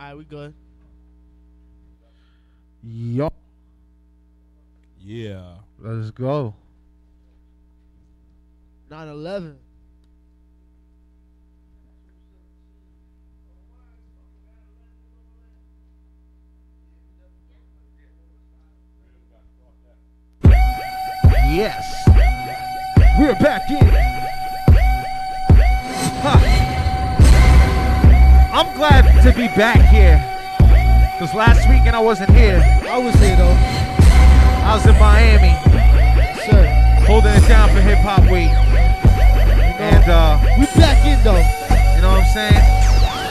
right, we good. Yo, Yeah. let's go. 9-11. Yes. We're back in. I'm glad to be back here. Because last weekend I wasn't here. I was here though. I was in Miami sir. holding it down for Hip Hop Week. And, uh, We back in though. you know what I'm saying?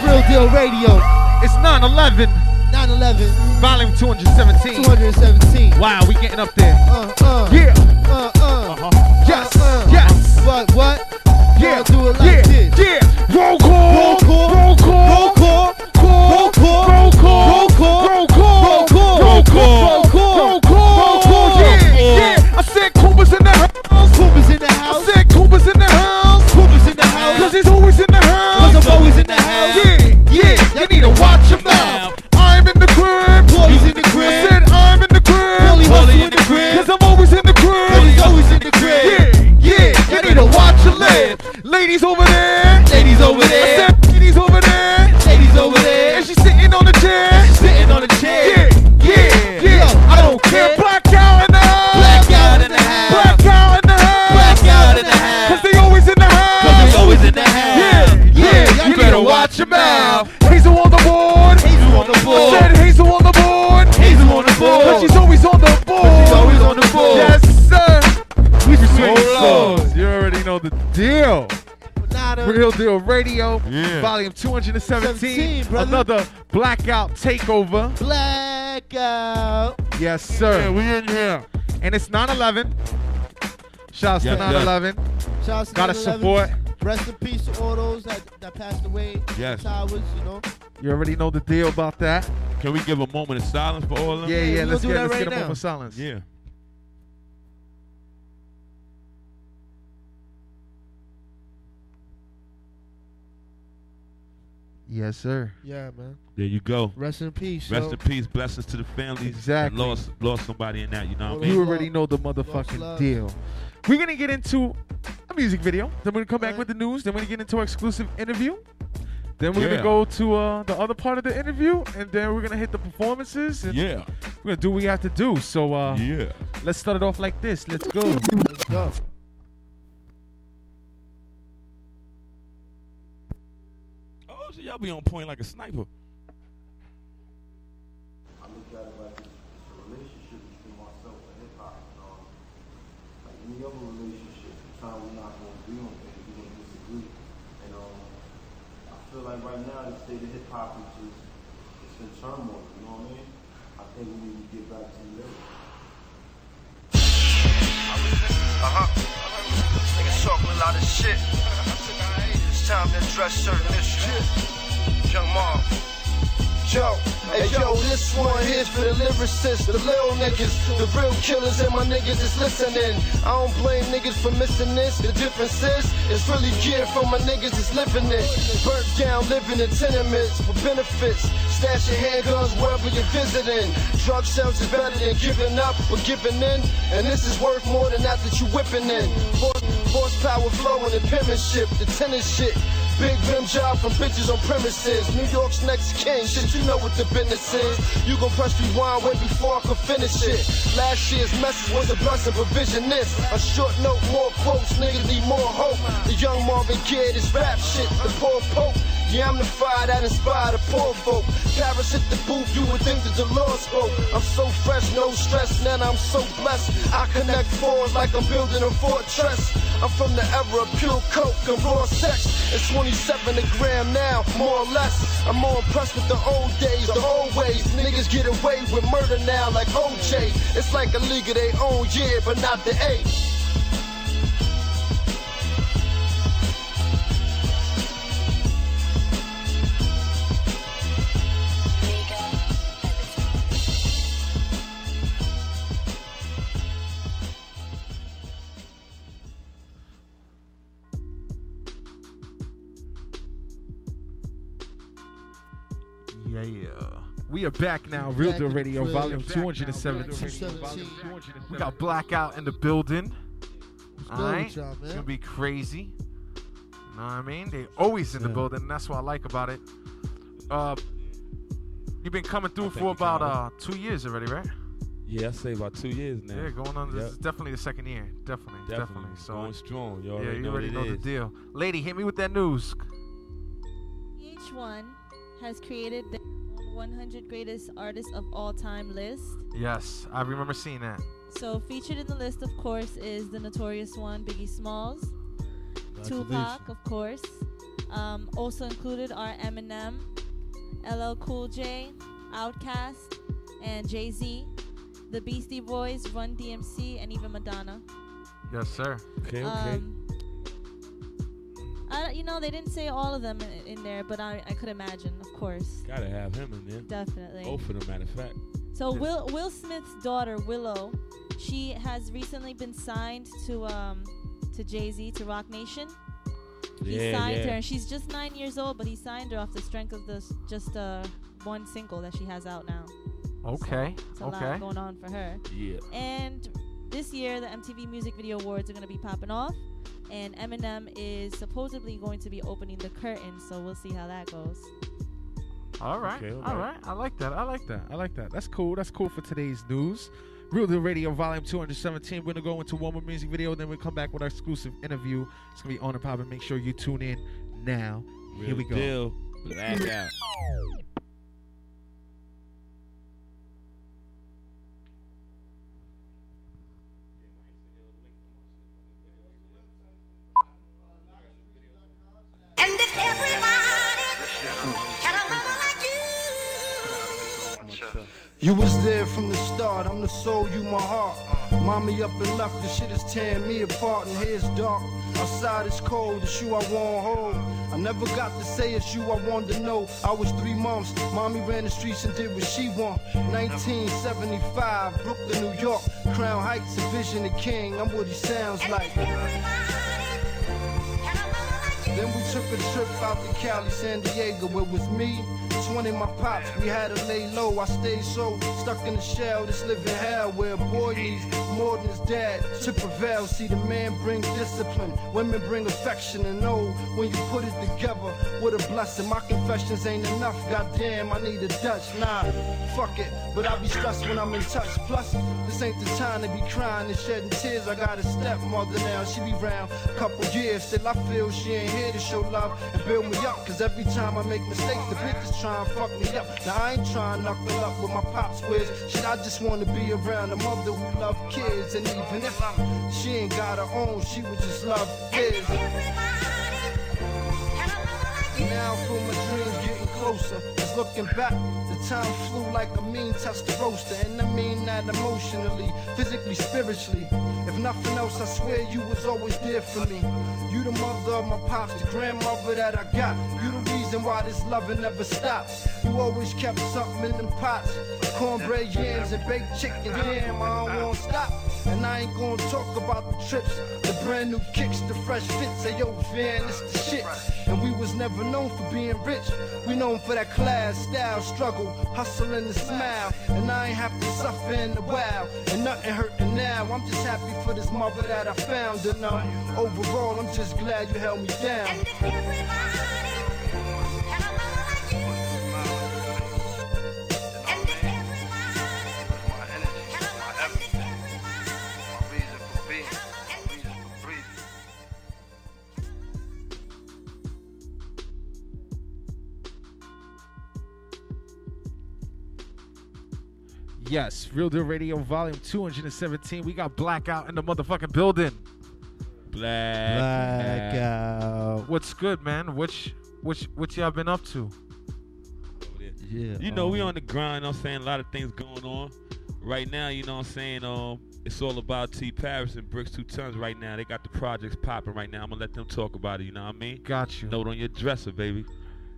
Real Deal Radio. It's 9 11, 9-11. volume 217. 217. Wow, we getting up there. Uh, uh. Yeah. Uh, uh. Uh-huh. Yes. Uh, uh. Yes. What, what? Yeah. Do it like yeah. this. Yeah. Roll Ladies over there. Ladies over I there. said ladies over there. Ladies over there. And she's sitting on the chair. Sitting on a chair. Yeah, yeah, yeah. Yo, I don't care. Blackout in the house. Blackout in the house. Blackout in the house. Blackout in the house. Cause they always in the house. Cause they always in the house. Yeah, yeah. y'all You better better watch your mouth. Hazel on the board. Hazel on the I board. said Hazel on the board. Hazel on the board. Cause she's always on the board. she's always on the board. Yes, sir. We swing Hold souls. You already know the deal. Nada. Real Deal Radio, Yeah. volume 217. 17. Another blackout takeover. Blackout. Yes, sir. Yeah, we in here. and it's 9 11. Shouts Yes, to yes. 9 11. Shouts to Gotta 9/11. support. Rest in peace to all those that, that passed away. Yes. Towers, you know. You already know the deal about that. Can we give a moment of silence for all of them? Yeah, Yeah, yeah. Let's do get, that let's right get a moment of silence. Yeah. Yes, sir. Yeah, man. There you go. Rest in peace. Rest yo. in peace. Blessings to the families. Exactly. Lost, lost somebody in that. You know what I mean? You already know the motherfucking deal. We're gonna get into a music video. Then we're gonna come back Alright. with the news. Then we're gonna get into our exclusive interview. Then we're Yeah. gonna go to uh, the other part of the interview, and then we're gonna hit the performances, and Yeah. we're gonna do what we have to do. So uh, Yeah. let's start it off like this. Let's go. Let's go. Oh, so y'all be on point like a sniper. I look at it like it's, it's a relationship between myself and hip hop. Um, like any other relationship, sometimes we're not going to agree on things, we're going to disagree. And um, I feel like right now the state of hip hop is just it's in turmoil. You know what I mean? I think we need to get back to the lyrics. Uh-huh. Niggas talking a lot of shit. Time to address certain issues. Young Marv. Yo, hey yo, this one here's for the lyricists, the little niggas, the real killers, and my niggas is listening. I don't blame niggas for missing this. The difference is, it's really geared for my niggas is living it. Burnt down, living in tenements for benefits. Stash your handguns wherever you're visiting. Drug sales is better than giving up or giving in. And this is worth more than that that you whipping in. Horse, horsepower flowing and penmanship, the tennis shit. Big rim job from bitches on premises. New York's next king, shit, you know what the business is. You gon' press rewind way before I can finish it. Last year's message was a blessing for visionists. A short note, more quotes, niggas need more hope. The young Marvin Gaye, this rap shit, the poor pope. Yeah, I'm the fire that inspired the poor folk. Paris hit the booth, you would think that the Lord spoke. I'm so fresh, no stress, man, I'm so blessed. I connect fours like I'm building a fortress. I'm from the era of pure coke and raw sex. It's 27 a gram now, more or less. I'm more impressed with the old days, the old ways. Niggas get away with murder now like OJ. It's like a league of their own, yeah, but not the A. We are back now. Real Deal Radio, volume 217. 217. We got Blackout in the building. What's All good right. with y'all, It's gonna be crazy. You know what I mean? They always in the Yeah. building. And that's what I like about it. Uh, you've been coming through for about uh two years already, right? Yeah, I say about two years now. Yeah, going on. This Yep. is definitely the second year. Definitely, definitely. Definitely. So going strong. You yeah, you know already know it the deal. Lady, hit me with that news. VH1 has created the 100 greatest artists of all time list. Yes, I remember seeing that. So featured in the list, of course, is the notorious one, Biggie Smalls, Tupac, of course. Um, also included are Eminem, LL Cool J, Outkast, and Jay Z, the Beastie Boys, Run DMC, and even Madonna. Yes, sir. Okay, okay. Um, I, you know, they didn't say all of them in, in there, but I, I could imagine, of course, Gotta have him in there. definitely. Both of them, matter of fact. So Yeah. Will Will Smith's daughter Willow, she has recently been signed to um to Jay Z to Roc Nation. He yeah, signed yeah. her, and she's just nine years old, but he signed her off the strength of this just uh one single that she has out now. Okay, It's a okay. lot going on for her. Yeah. And this year, the MTV Music Video Awards are going to be popping off, and Eminem is supposedly going to be opening the curtain. So we'll see how that goes. All right, Okay, all all right. right. I like that. I like that. I like that. That's cool. That's cool for today's news. Real Deal Radio, volume 217. We're gonna go into one more music video, then we'll come back with our exclusive interview. It's gonna be on and popping. Make sure you tune in now. Here Real we go. Deal. Blackout. And you, was there from the start, I'm the soul, you my heart. Mommy up and left, the shit is tearing me apart, and here's dark. Outside it's cold, it's you I want hold. I never got to say it's you I wanted to know. I was three months, mommy ran the streets and did what she want. 1975, Brooklyn, New York, Crown Heights, a vision of king. I'm what he sounds like. if everybody had a mama like you, Then we took a trip out to Cali, San Diego. It was me, 20 my pops. We had to lay low. I stayed so stuck in the shell, this living hell where a boy needs more than his dad to prevail. See, the man bring discipline, women bring affection, and know when you put it together, what a blessing. My confessions ain't enough. Goddamn, I need a Dutch. Nah, fuck it, but I be stressed when I'm in touch. Plus, this ain't the time to be crying and shedding tears. I got a stepmother now, she be round a couple years. Still, I feel she ain't here to show love and build me up. Cause every time I make mistakes, the bitches try and fuck me up. Now, I ain't trying to knuckle up with my pops quiz. Shit, I just wanna be around a mother who love kids. And even if she ain't got her own, she would just love kids. Now I my dreams getting closer. Just looking back, the time flew like a mean roaster. And I mean that emotionally, physically, spiritually. If nothing else, I swear you was always there for me. You the mother of my pops, the grandmother that I got. You the reason why this loving never stops. You always kept something in them pots. Cornbread yams and baked chicken. Damn, I don't wanna stop. And I ain't gonna talk about the trips, the brand new kicks, the fresh fits. Say, yo, Van, it's the shit. And we was never known for being rich. We known for that class, style, struggle, hustle and the smile. And I ain't have to suffer in the wild. And nothing hurting now. I'm just happy for this mother that I found. And um, overall, I'm just glad you held me down. and if everybody Yes, Real Deal Radio, volume 217. We got Blackout in the motherfucking building. Black. Blackout. What's good, man? Which which what y'all been up to? Yeah. You know, we um, on the grind, you know I'm saying? A lot of things going on. Right now, you know what I'm saying? Um, it's all about T Paris and Bricks Two Tons right now. They got the projects popping right now. I'm gonna let them talk about it, you know what I mean? Got you. Note on your dresser, baby.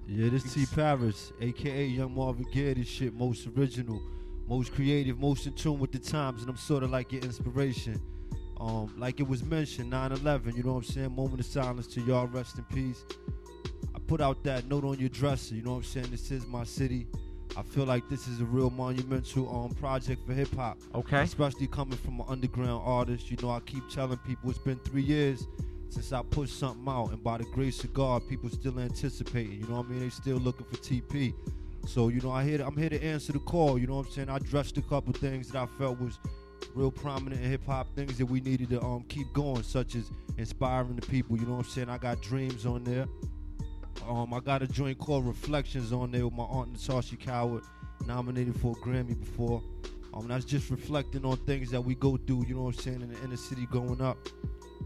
Yeah, this T Paris, aka Young Marvin Gaye, this shit most original, most creative, most in tune with the times, and I'm sort of like your inspiration. Um, like it was mentioned, 9/11. You know what I'm saying? Moment of silence to y'all. Rest in peace. I put out that note on your dresser. You know what I'm saying? This is my city. I feel like this is a real monumental um project for hip hop. Okay. Especially coming from an underground artist. You know, I keep telling people it's been three years since I pushed something out, and by the grace of God, people still anticipating. You know what I mean? They still looking for TP. So you know, I here to, I'm here to answer the call. You know what I'm saying? I dressed a couple things that I felt was real prominent in hip hop, things that we needed to um keep going, such as inspiring the people. You know what I'm saying? I got dreams on there. Um, I got a joint called Reflections on there with my aunt Natasha Coward, nominated for a Grammy before. Um, that's just reflecting on things that we go through. You know what I'm saying in the inner city growing up,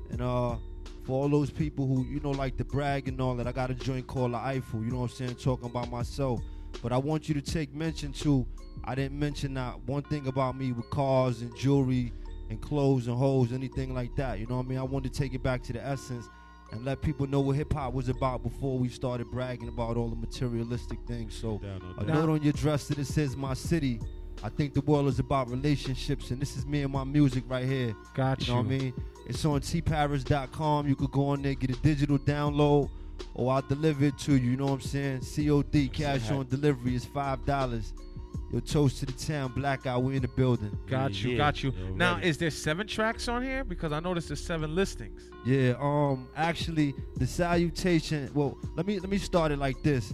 and uh. For all those people who, you know, like to brag and all that, I got a joint called La Eiffel, you know what I'm saying, talking about myself. But I want you to take mention to, I didn't mention that one thing about me with cars and jewelry and clothes and hoes, anything like that. You know what I mean? I wanted to take it back to the essence and let people know what hip hop was about before we started bragging about all the materialistic things. So, Down on a note on your dress that it says "My City." I think the world is about relationships, and this is me and my music right here. Got You know what I mean? It's on tparis.com. You could go on there, get a digital download, or I'll deliver it to you. You know what I'm saying? COD, cash on delivery is $5. Yo, toast to the town, blackout, we in the building. Got Yeah, you, yeah. got you. Yeah, now, ready. is there seven tracks on here? Because I noticed there's seven listings. Yeah, um, actually, the salutation. Well, let me let me start it like this.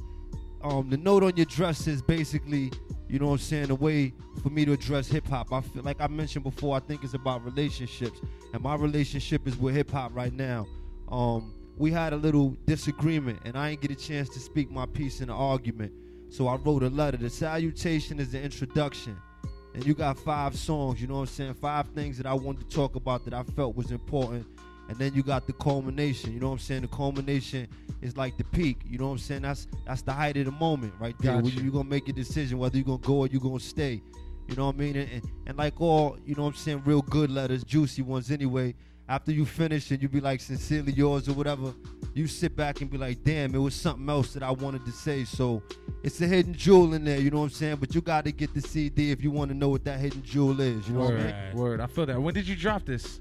Um, the note on your dress is basically, you know what I'm saying, a way for me to address hip hop. I feel like I mentioned before. I think it's about relationships, and my relationship is with hip hop right now. Um, we had a little disagreement, and I didn't get a chance to speak my piece in the argument. So I wrote a letter. The salutation is the introduction. And you got five songs, you know what I'm saying? Five things that I wanted to talk about that I felt was important. And then you got the culmination, you know what I'm saying? The culmination is like the peak, you know what I'm saying? That's that's the height of the moment right there. Got When you. you're gonna make a decision whether you're gonna go or you're gonna stay. You know what I mean? And, and, and like all, you know what I'm saying, real good letters, juicy ones anyway. After you finish and you be like sincerely yours or whatever, you sit back and be like, damn, it was something else that I wanted to say. So it's a hidden jewel in there, you know what I'm saying? But you got to get the CD if you want to know what that hidden jewel is. You know what I word, mean? Word. I feel that. When did you drop this?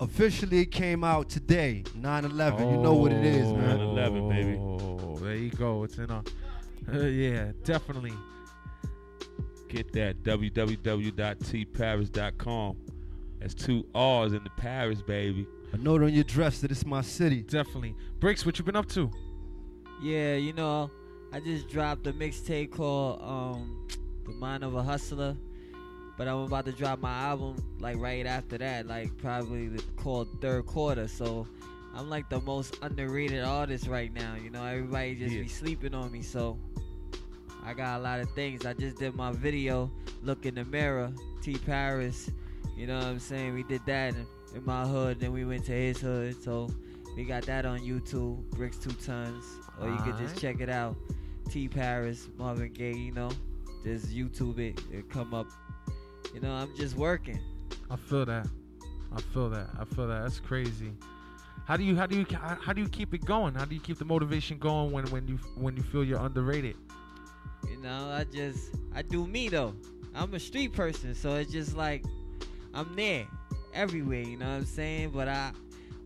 Officially, it came out today, 9/11. You know what it is, man. 9/11, baby. Oh, there you go. It's in a. Uh, yeah, definitely. Get that www.tparis.com. That's two R's in the Paris, baby. A note on your dress that it's my city. Definitely. Bricks, what you been up to? Yeah, you know, I just dropped a mixtape called um, "The Mind of a Hustler," but I'm about to drop my album like right after that, like probably the, called Third Quarter. So I'm like the most underrated artist right now. You know, everybody just Yeah. be sleeping on me. So I got a lot of things. I just did my video, "Look in the Mirror," T Paris. You know what I'm saying? We did that in, in my hood, then we went to his hood. So we got that on YouTube, Bricks Two Tons, or you could just check it out. T Paris, Marvin Gaye, you know, just YouTube it, it come up. You know, I'm just working. I feel that. I feel that. I feel that. That's crazy. How do you how do you how do you keep it going? How do you keep the motivation going when when you when you feel you're underrated? You know, I just I do me though. I'm a street person, so it's just like I'm there everywhere. You know what I'm saying? But I,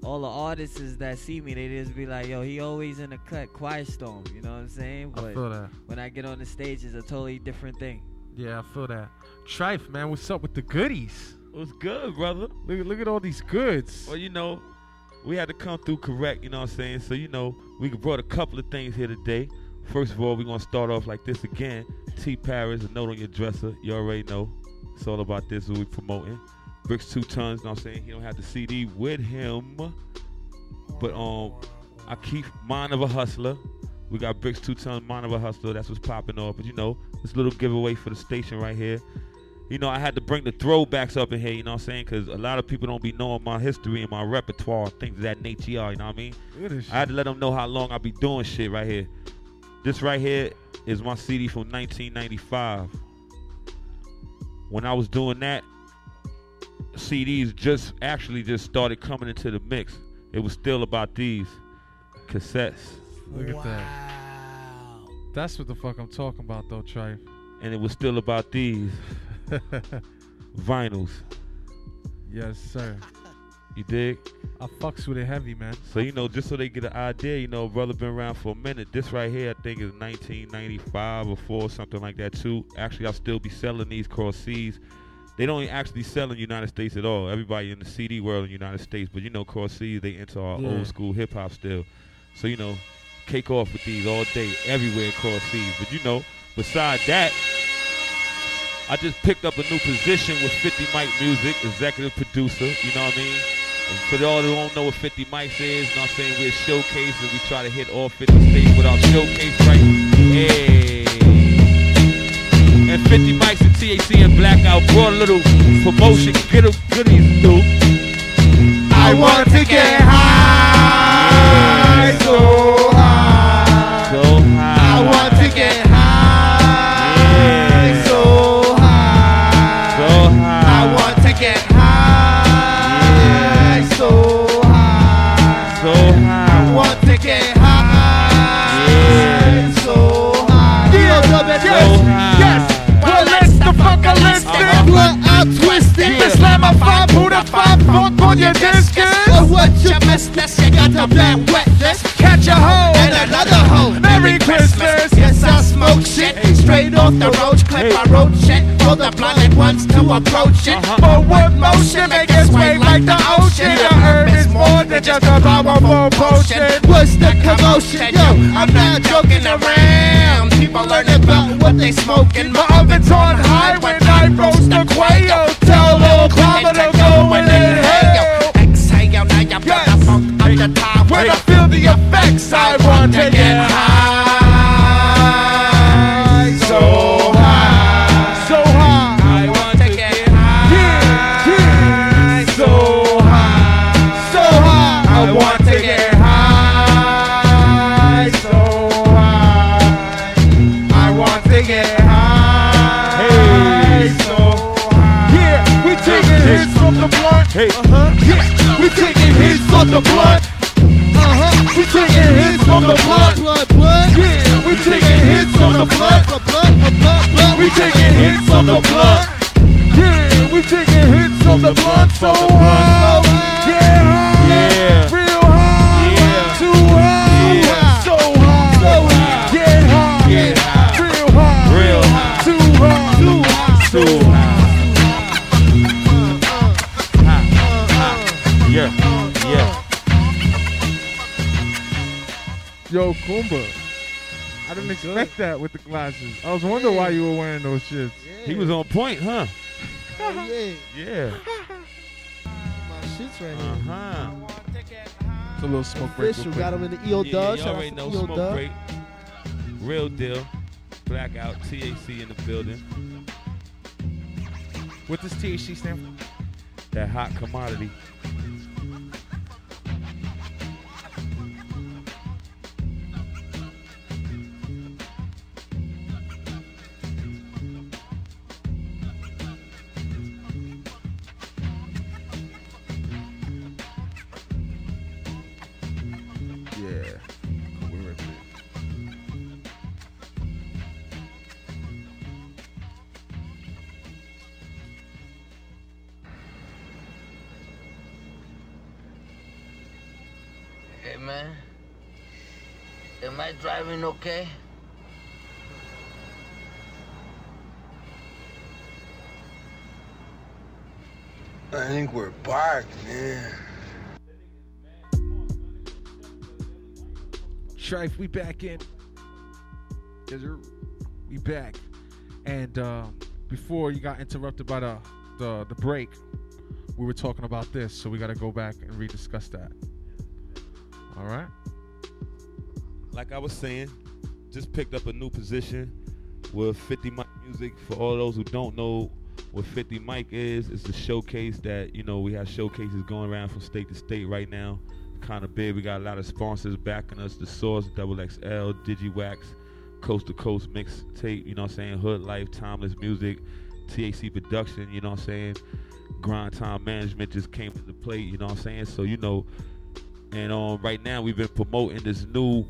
all the artists that see me, they just be like, "Yo, he always in the cut, quiet storm." You know what I'm saying? I But feel that. when I get on the stage, it's a totally different thing. Yeah, I feel that. Trife, man, what's up with the goodies? What's good, brother? Look at look at all these goods. Well, you know, we had to come through correct, you know what I'm saying? So, you know, we brought a couple of things here today. First of all, we're going to start off like this again. T Paris, a note on your dresser. You already know. It's all about this, what we promoting. Bricks Two Tons, you know what I'm saying? He don't have the CD with him. But um, I keep Mind of a Hustler. We got Bricks Two Tons, Mind of a Hustler. That's what's popping off. But, you know, this little giveaway for the station right here you know, I had to bring the throwbacks up in here, you know what I'm saying? Because a lot of people don't be knowing my history and my repertoire, things of that nature, you know what I mean? Look at this I had to let them know how long I be doing shit right here. This right here is my CD from 1995. When I was doing that, CDs just actually just started coming into the mix. It was still about these cassettes, Look at that. That's what the fuck I'm talking about though, Trife. and it was still about these vinyls. yes, sir. You dig? I fucks with it heavy, man. So you know, just so they get an idea, you know, brother been around for a minute. This right here, I think is 1995 or four, something like that too. Actually, I'll still be selling these cross C's. They don't actually sell in the United States at all. Everybody in the CD world in the United States, but you know, cross C's they into our Yeah. old school hip hop still. So you know, cake off with these all day, everywhere cross C's. But you know, beside that, I just picked up a new position with 50 Mike Music, executive producer. You know what I mean? And for all who don't know what 50 Mics is, you know what I'm saying? We're a showcase and we try to hit all 50 states with our showcase right. Hey. And 50 Mics and TAC and Blackout brought a little promotion, get a goodies through. I want to get high, you missed this? You got the black wetness. Catch a hoe. and another hoe. Merry Christmas. Yes, I smoke shit straight off the road. Clip I road shit for the blinded ones to approach it. Uh-huh. Forward motion, make it sway like the ocean. The herb is more than just a powerful potion. What's the commotion? Yo, I'm not joking around. People learn about what they smoking. My oven's on high when I roast the quail. Tell little When I feel the effects, I want to get high, so high. so high. I want to get high, so high, so high. I want to get high, so high. I want to get high, so high. Yeah, we taking hits from the blunt. Hey. Uh-huh. Yeah, we taking hits from the blunt. The blunt. We taking hits from the blunt. Yeah, we taking hits the blunt. So high, real high, Yeah. too high, Yeah. so high, So high. get high, Get high. real high, Real high. too high, too high. High. Yeah. Yeah. Yo, Kumba. I didn't expect that with the glasses. I was wondering why you were wearing those shits. He was on point, huh? yeah. Yeah. My shit's right Uh huh. It's a little smoke break. Official, real got him in the EO Yeah, dub. you already know EO smoke dub. break. Real deal. Blackout. TAC in the building. What does THC stand for? That hot commodity. I okay? I think we're parked, man. Strife, we back in. Yes, sir. We back. And um, before you got interrupted by the, the the break, we were talking about this, so we got to go back and rediscuss that. All right. Like I was saying, just picked up a new position with 50 Mike Music. For all those who don't know what 50 Mike is, it's the showcase that, you know, we have showcases going around from state to state right now. Kind of big. We got a lot of sponsors backing us. The Source, Double XL, DigiWax, Coast to Coast Mixtape, you know what I'm saying? Hood Life, Timeless Music, TAC Production, you know what I'm saying? Grind Time Management just came into play, you know what I'm saying? So, you know, and um, right now we've been promoting this new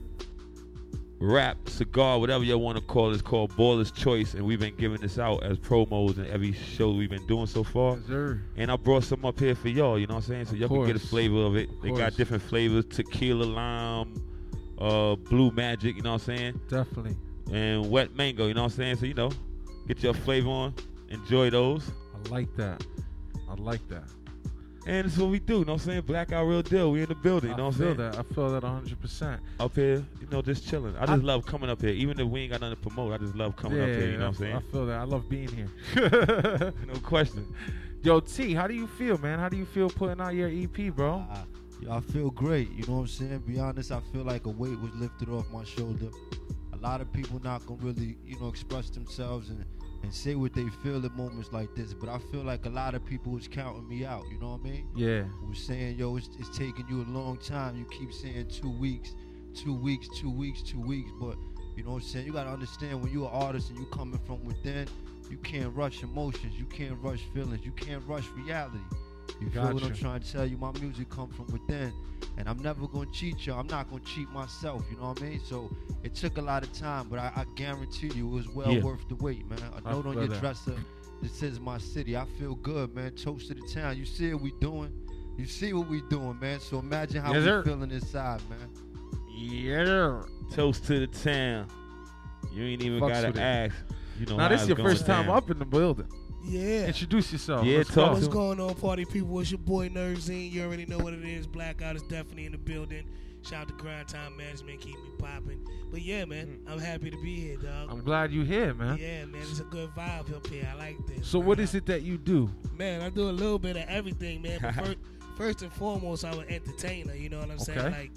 rap, cigar, whatever y'all want to call it. It's called Baller's Choice, and we've been giving this out as promos in every show we've been doing so far. Yes. And I brought some up here for y'all, you know what I'm saying? So y'all can get a flavor of it. Of they course. got different flavors tequila, lime, uh, blue magic, you know what I'm saying? Definitely. And wet mango, you know what I'm saying? So, you know, get your flavor on, enjoy those. I like that. I like that. And that's what we do, you know what I'm saying? Blackout Real Deal. We in the building, you know I what I'm feel saying? that. I feel that 100%. Up here, you know, just chilling. I I- just love coming up here. Even if we ain't got nothing to promote, I just love coming yeah, up here, you know I what I'm saying? I feel that. I love being here. no question. Yo, T, how do you feel, man? How do you feel putting out your EP, bro? Ah, I, I feel great. You know what I'm saying? Be honest, I feel like a weight was lifted off my shoulder. A lot of people not gonna really, you know, express themselves and, and say what they feel at moments like this. But I feel like a lot of people was counting me out. You know what I mean? Yeah. Was saying, yo, it's, it's taking you a long time. You keep saying two weeks, two weeks, two weeks, two weeks. But you know what I'm saying? You gotta understand when you're an artist and you coming from within, you can't rush emotions. You can't rush feelings. You can't rush reality. You feel what I'm trying to tell you? My music comes from within, and I'm never gonna cheat you. I'm not gonna cheat myself. You know what I mean? So it took a lot of time, but I, I guarantee you it was well Yeah. worth the wait, man. A I note on feel your that. dresser. This is my city. I feel good, man. Toast to the town. You see what we doing? You see what we doing, man. So imagine how Yes, we sir. feeling inside, man. Yeah. Toast to the town. You ain't even Fucks gotta it. ask. You know, now, this is your going first time down. up in the building. Yeah. Introduce yourself. Yeah, Let's talk go. What's going on, party people? It's your boy Nerdzine. You already know what it is. Blackout is definitely in the building. Shout out to Grind Time Management, keep me popping. But yeah, man, mm. I'm happy to be here, dog. I'm glad you're here, man. Yeah, man, it's a good vibe up here. I like this. So, what is it that you do? Man, I do a little bit of everything, man. But first, first and foremost, I'm an entertainer. You know what I'm saying? Like,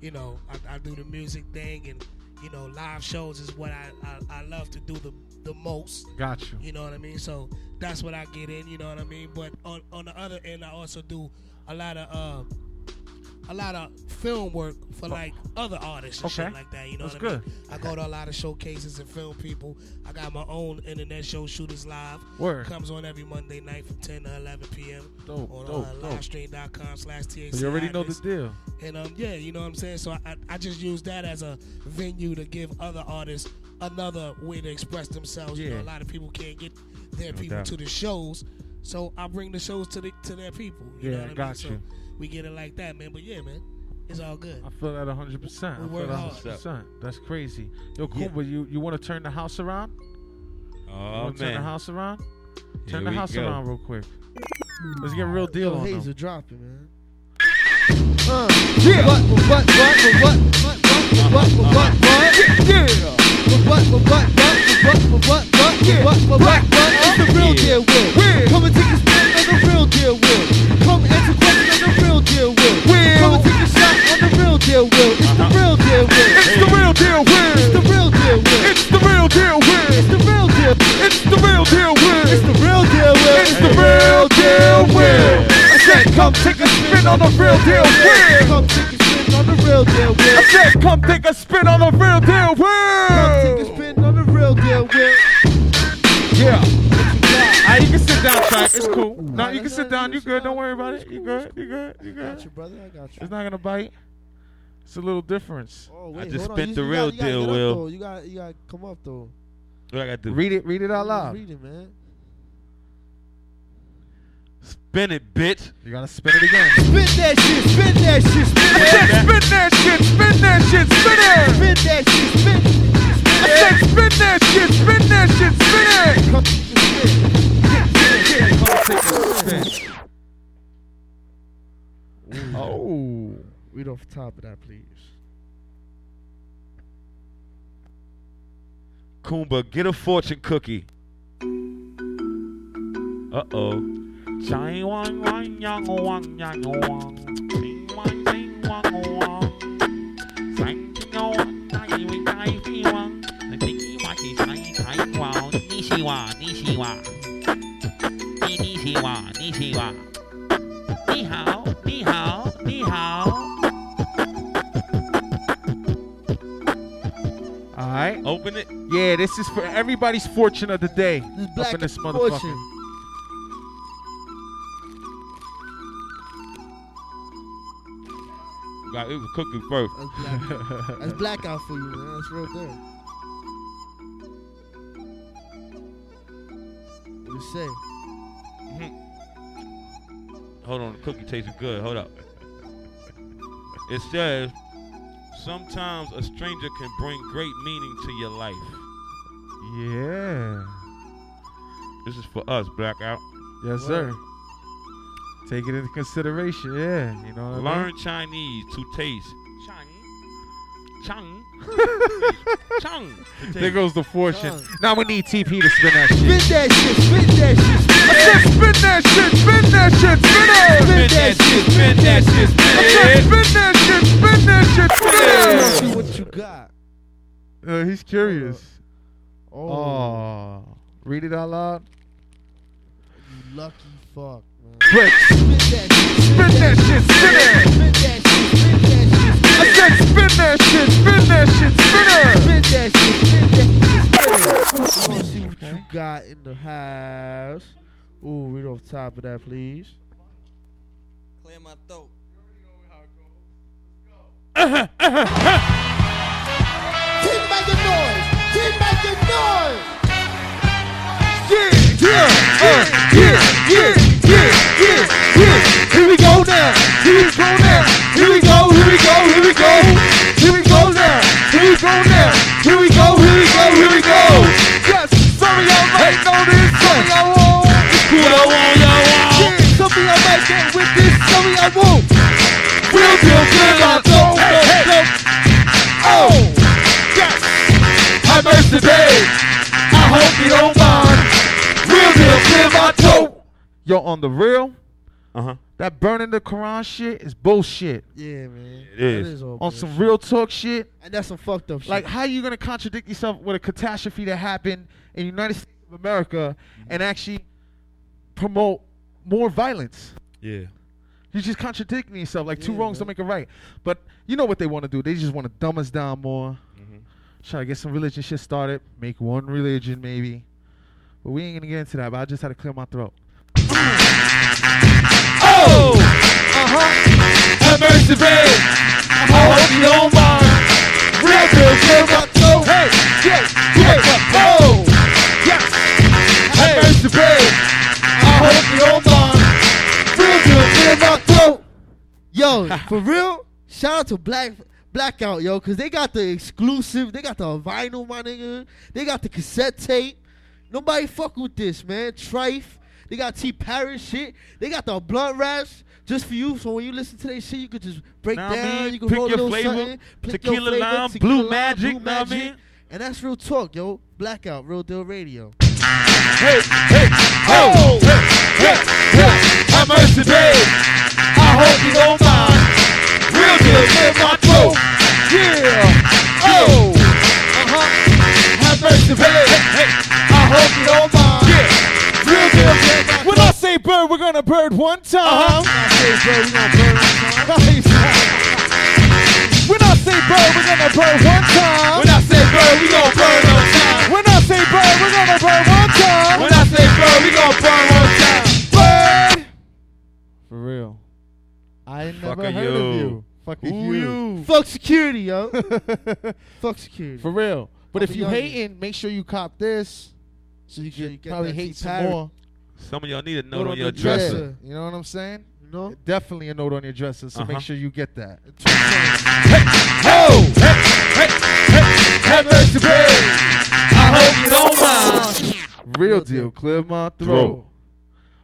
you know, I, I do the music thing, and you know, live shows is what I, I, I love to do the the most. Got you. You know what I mean? So that's what I get in. You know what I mean? But on on the other end, I also do a lot of uh, a lot of film work for like other artists and Okay. shit like that. You know That's what I good. mean? I go to a lot of showcases and film people. I got my own internet show, Shooters Live. Word. Comes on every Monday night from 10 to 11 p.m. Dope, on dope, uh, dope. livestream.com slash THC. You already know the deal. And um, yeah, you know what I'm saying. So I, I, I just use that as a venue to give other artists another way to express themselves. You know, Yeah. a lot of people can't get their No people doubt. to the shows, so I bring the shows to the to their people. You Yeah, know I got mean? So you. we get it like that, man. But yeah, man, it's all good. I feel that 100. percent We feel work hard. 100. percent That's crazy. Yo, Yeah. You you want to turn the house around? You Oh, wanna Turn the house around. Here Turn the house go. around real quick. Let's get real deal Yo, on Hazel them. dropping, man. Uh, yeah. What, what, what, what, what, what, what, what, what, what, what, yeah. What, what, what, what, what, what, what, what, yeah. What, what, what, what, it's the real deal. Come and take a spin on the real deal, Will. Come on the real deal. Come and take a on the real deal. It's the real deal. It's the real deal. It's the real deal. It's the real deal. It's the real deal. It's the real deal. It's the real deal. I said, come take a spin on the real deal. Come take a spin on the real deal, Will. I said, come take a spin on the real deal, Will. Yeah. Alright, you can sit down, Frank. It's cool. No, you can sit down. You good? Don't worry about it. You good? You good? You good? Got you, brother. I got you. It's not gonna bite. It's a little difference. Oh, I just hold spent the you real gotta- you gotta deal, get up, Will. You got, you got to come up though. What I gotta do? Read it. Read it out loud. Read it, man. Spin it, bitch. You gotta spin it again. Spin that shit. Spin that shit. Spin I said spin that shit. Spin that shit. Spin it. Spin that shit. Spin. Spin that shit. Spin that shit. Spin it. Oh. Read off the top of that, please. Kumba, get a fortune cookie. Uh oh. Wang wang yang wang yang wang. Wang wang wang. Sang wang wang. 西哇，你西哇，你你西哇，你西哇，你好，你好，你好。All right, open it. Yeah, this is for everybody's fortune of the day. This black this motherfucker. Fortune. Like, it was cooking first. That's blackout. That's blackout for you, man. That's real good. You say? Mm-hmm. Hold on, the cookie tastes good. Hold up. It says, sometimes a stranger can bring great meaning to your life. Yeah. This is for us, Blackout. Yes, sir. Take it into consideration. Yeah. You know what I mean? Learn Chinese to taste. Chang. Chang. There goes the fortune. Chang. Now we need TP to spin that shit. Spin that shit, spin that shit, spin I said spin that shit, spin that shit, spin it. Spin that shit, spin that shit, I said spin it. spin that shit, spin that shit, spin Let's it. see what you got. Uh, he's curious. Oh, Oh. Read it out loud. you lucky fuck, man. Bricks. Spin that shit, Spin that shit, spin it. spin that shit, spin that shit, I said spin that shit, spin that shit, spin it. spin that shit, spin that shit, spin it. We're see what you got in the house. Ooh, read off the top of that, please. Clear my throat. Keep making noise! Keep making noise! Yeah, yeah, uh, yeah, yeah, yeah, yeah, yeah. Here we go now. Here we go now. Here we go. Here we go. Here we go. Here we go now. Here we go now. Here we go. Here we go. Here we go. Yes, some of y'all might know this. Some of y'all won't. Cool, I want, I want. Yeah, some of y'all might get with this. Some of y'all won't. Real deal, clear my throat. Hey, hey. Oh, yes. Have mercy, babe. I hope you don't mind. Real deal, clear my throat. Yo, on the real, Uh huh. that burning the Quran shit is bullshit. Yeah, man. It That is. is all On some real talk shit, And that's some fucked up shit. like how you gonna contradict yourself with a catastrophe that happened in the United States of America and actually promote more violence? Yeah. You're just contradicting yourself. Like two Yeah, wrongs man. don't make a right. But you know what they want to do? They just want to dumb us down more. Mm-hmm. Try to get some religion shit started. Make one religion maybe. But we ain't gonna get into that. But I just had to clear my throat. Oh! Uh-huh. Have mercy. I hope you don't mind. Real deal, clear my throat. Hey, yeah, oh! Yes! Have mercy. I hope you don't mind. Real deal, clear my throat. Yo, for real, shout out to Black Blackout, yo, cause they got the exclusive, they got the vinyl, my nigga. They got the cassette tape. Nobody fuck with this, man. Trife. They got T Paris shit. They got the blunt raps just for you. So when you listen to that shit, you could just break Know what I down. mean? You can Pick roll a your little flavor. something. Pick Tequila your flavor, lime, tequila Blue lime, Magic, Blue what I mean? And that's real talk, yo. Blackout, Real Deal Radio. Hey, hey, oh! Hey, hey, hey. Have mercy, babe. I hope you don't mind. Real deal, clear my throat. Yeah. Oh. Uh-huh. Have mercy, babe. Hey, hey. I hope you don't mind. Yeah. Real deal, clear my When I say bird, we're gonna bird one time. When I say bird, we're gonna bird one time. When I say bird, we gon' burn on time. When I say bird, we're gonna bird one time. When I say bird, we gon' burn on time. bird. For real. I never Fucking heard you. of you. Fucking Who you? Fuck security, yo. Fuck security. For real. But if I'm a you youngin'. hating, make sure you cop this. so you can Probably hate some more. Some of y'all need a note Note on on your dresser. dresser. You know what I'm saying? No. Definitely a note on your dresser, so Uh-huh. make sure you get that. Oh! I. Real deal, clear my throat. Throat.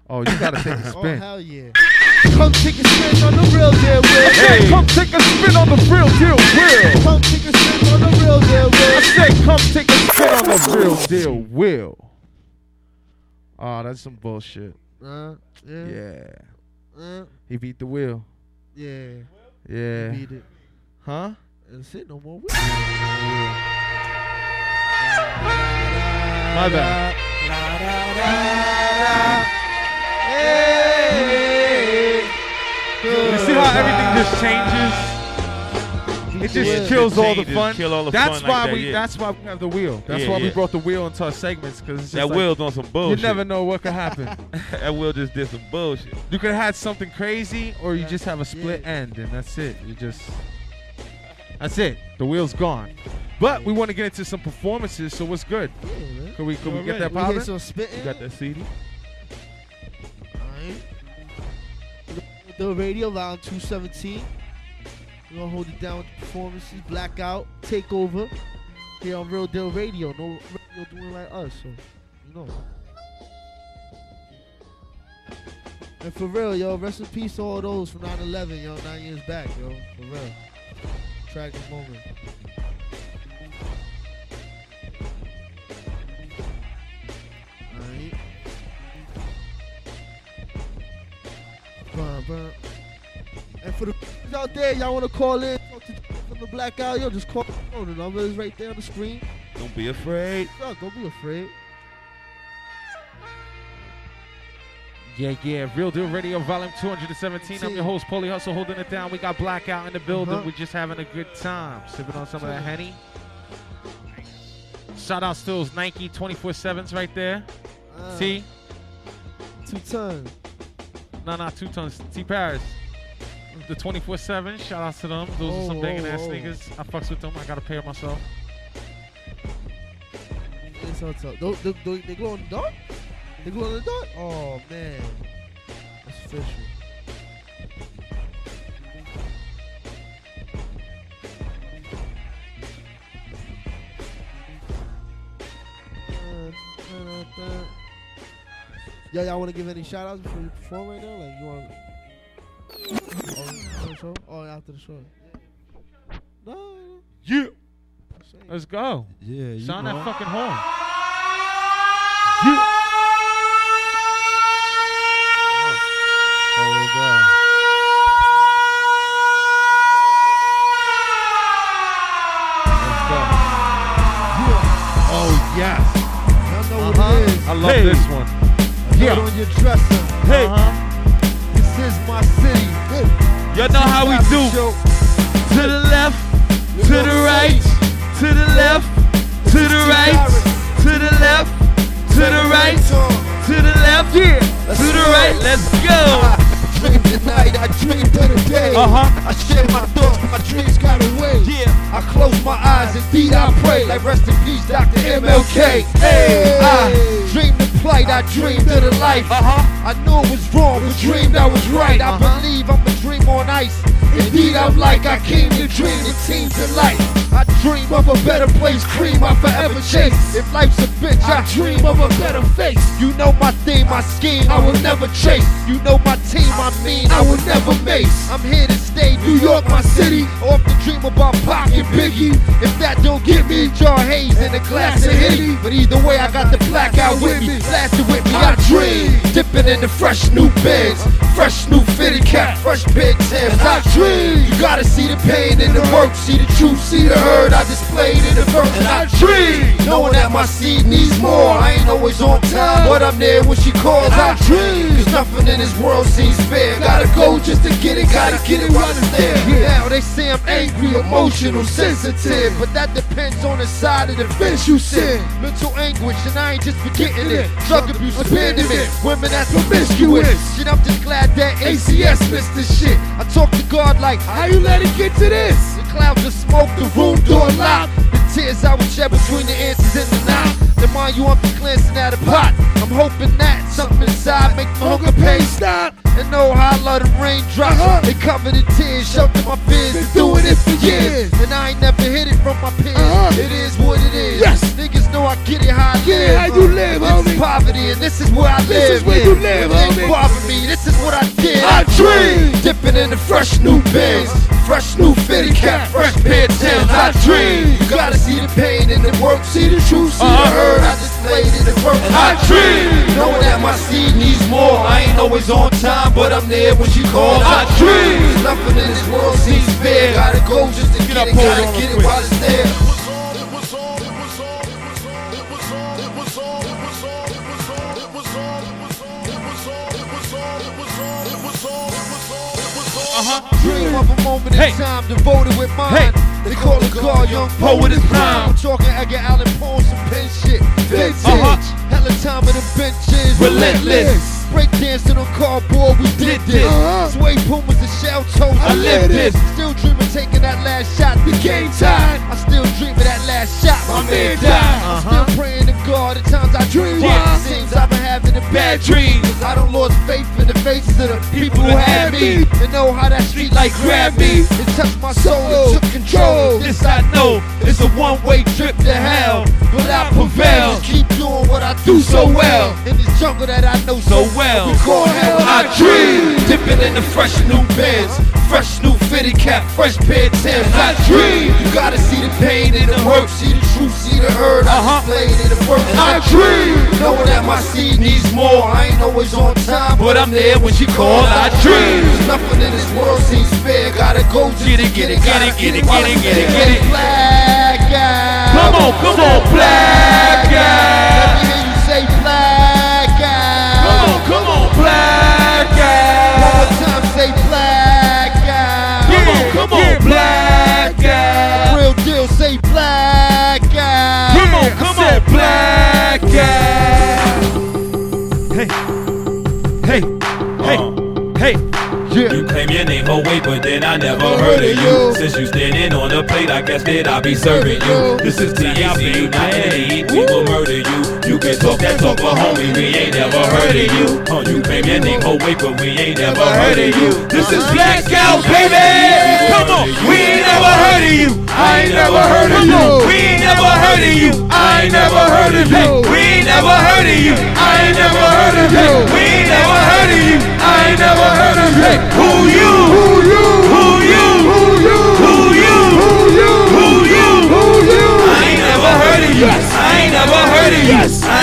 Oh, you gotta take a Oh, spin. hell yeah. Come take a spin on the real deal, Will. Hey, come take a spin on the real deal, Will. Come take a spin on the real deal, I Will. said, come take a spin on the real deal, Will. Oh, that's some bullshit. Uh, yeah. Yeah. Uh, He beat the wheel. yeah. Yeah. He Beat it. Huh? That's it, no more. My bad. You see how everything just changes? It just Yeah, kills the all the fun. kill all the that's fun why like that, we. yeah. That's why we have the wheel. That's Yeah, why we brought the wheel into our segments because That like, Will's on some bullshit. You never know what could happen. that Will just did some bullshit. you could have had something crazy, or you just have a split end, and that's it. You just. That's it. The wheel's gone. But we want to get into some performances. So what's good? man. Could we? Could we get Alright, that we hear popping? some spitting. You got that CD? Alright. The radio round 217. We're gonna hold it down with the performances, blackout, takeover. Here on Real Deal Radio. No radio doing like us, so you know. And for real, yo, rest in peace to all those from 9-11, yo, nine years back, yo. For real. Tragic moment. Alright. Bum, bum. And for the out there, y'all want to call in, talk to from the blackout, yo, just call. Oh, the number is right there on the screen. Don't be afraid. Yo, don't be afraid. Yeah, yeah. Real Deal Radio, Volume 217. I'm your host, Paulie Hustle, holding it down. We got Blackout in the building. Uh-huh. We're just having a good time, sipping on some of that Henny. Shout out to those Nike 24 7s right there. Uh, T. Two tons. No, not two tons. T Paris. The 24 7. Shout out to them. Those are some Oh, banging ass oh, oh. niggas. I fucks with them. I got a pair myself. Tough. Don't, they, they, they glow in the dark? They glow in the dark? Oh, man. That's official. Yo, y'all want to give any shout outs before you perform right now? Like, you want oh, the show? Oh, after the show. No, no. Yeah. Let's go. Yeah, you Sound that fucking horn. Oh, God. Oh, yes. Y'all know what it uh-huh. is. I love Hey. this one. Put Yeah. it on your dresser. Hey, This is my city. Y'all know how we do. To the left, to the right, to the left, to the right, to the left, to the right, to the left, yeah, to the right. Let's go. Dream tonight, I dreamed of the day. Uh huh. I share my thoughts, my dreams got away. Yeah. I close my eyes, indeed I pray. Like rest in peace, Dr. MLK. Hey, I dreamed the plight, I dreamed of the life. Uh huh. I knew it was wrong, but dreamed I was right. I Uh-huh. believe I'm a dream on ice. Indeed, I'm like I came to dream the team to life. I dream of a better place, cream I forever chase. If life's a bitch, I dream of a better face. You know my theme, my scheme, I will never chase. You know my team, I mean, I will never mace. I'm here to stay, New York, my city. Often dream about and Biggie. If that don't get me, jar haze in a glass of Henny. But either way, I got the blackout with me. Blasted with me, I dream. Dipping in the fresh new beds. Fresh new fitted cap, fresh of Timbs. I dream. You gotta see the pain in the work, see the truth, see the hurt I displayed in the verse. And I dream, knowing that my seed needs more. I ain't always on time, but I'm there when she calls. I dream, cause nothing in this world seems fair. Gotta go just to get it, gotta get it while it's there. Now they say I'm angry, emotional, sensitive, but that depends on the side of the fence you sit. Mental anguish, and I ain't just forgetting it. Drug abuse, abandonment, women that's promiscuous. Shit, I'm just glad that ACS missed this shit. I talk to God like, how you let it get to this? Clouds of smoke, the room door locked. Tears I would shed between the answers and the knot. The mind you, I'm glancing at a pot. I'm hoping that something inside make my hunger pain stop. And know how I love the raindrops. Uh-huh. They cover the tears, shelter my fears. Been doing it for years. And I ain't never hid it from my peers. Uh-huh. It is what it is. Yes. Niggas know I get it how I Get it live. how you live, It's homie. poverty and this is where I live. This is where you live, When homie. bother me, this is what I did. I dream. Dipping in the fresh new bins. Fresh new fitted cap, fresh pair of Timbs. I dream. You gotta see the pain in the work, see the truth, see the hurt. I displayed in the work. I dream. Knowing that my seed needs more. I ain't always on time, but I'm there when she calls. I dream. Nothing in this world seems fair. Gotta go just to get up, it, gotta get it while it's there. Huh. Dream of a moment Hey. in time devoted with mine. Hey. They call it God, young poet is prime. I'm talking Edgar Allan Poe, some pen shit. Vintage. Uh-huh. Hella time of the benches. Relentless. Break dancing on cardboard, we did this. Uh-huh. Sway Pumas and shell toes. I lived this. Still dreaming taking that last shot. The game time. I still dream of that last shot. My, man died. I'm still praying to God. At times I dream. Yeah. It seems I've been having a bad Bad faces of the people who had me. And know how that street light grabbed me. It touched my soul and took control. This I know, it's a one-way trip to hell. But I prevail. Just keep doing what I do so well. Jungle that I know so well. We call hell I dream, dipping in the fresh new bands. bins, fresh new fitted cap, fresh pair of Timbs. I dream, You gotta see the pain in the work, see the truth, see the hurt. Uh-huh. I displayed in the work. I dream. knowing that my seed needs more. I ain't always on time, but I'm there when she called. I dream. Cause nothing in this world seems fair. Gotta go to Get it, get it, get it, get it, get it, get it, get it. Black guy. Come on, come on, black guy. Black guy. Hey, hey, hey, uh. hey. Yeah. You claim your name whole way, but then I never heard of you. Since you standing on the plate, I guess that I be serving you. This is TIC, United, we will murder can talk that talk, but homie, we ain't never heard of you. Oh, you claim your name whole way, but we ain't never heard of you. This is Blackout, baby. Come on, we ain't never heard of you. I ain't never heard of you. We ain't never heard of you. I ain't never heard of you. We ain't never heard of you. I ain't never heard of you. We ain't never heard of you. I ain't never heard of you. Who you? Who you? Who you? Who you? Who you? Who you? Who you? Who you? I ain't never heard of you. I ain't never heard of you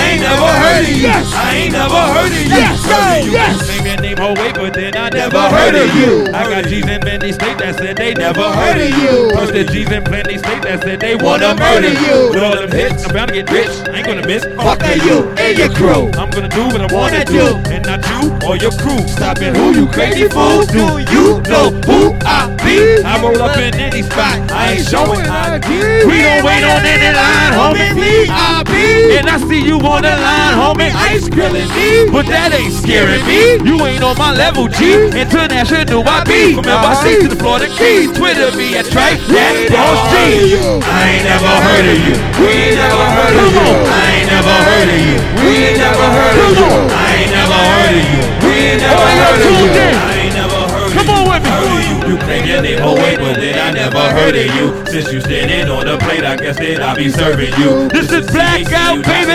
heard. Yes. I ain't never heard of yet. Yes. Yes name whole way, but then I never Never heard of you. I got G's in many states that said they never heard of you. The G's in plenty states that said they wanna murder you. With all them hits, I'm bound to get rich. I ain't gonna miss. Fuck that you and your crew. I'm gonna do what I wanna do, and not you or your crew. Stopping who you crazy fools. Do you know who I be? I roll up in any spot. I ain't showing ID. We don't wait on any line, homie. VIP. And I see you on the line, homie. Ice grilling me, but that ain't scaring me. You ain't on my level, G. International I be. From NYC to the Florida Keys. Twitter me at Trey. That's Boss G. I ain't never heard of you. We ain't never heard of you. I ain't never heard of you. We ain't never heard of you. I ain't never heard of you. We ain't never heard of you. I ain't never heard of you. Come on with me. You claim your name, oh wait, but then I never heard of you. Since you standing on the plate, I guess that I be serving you. This is Blackout, baby.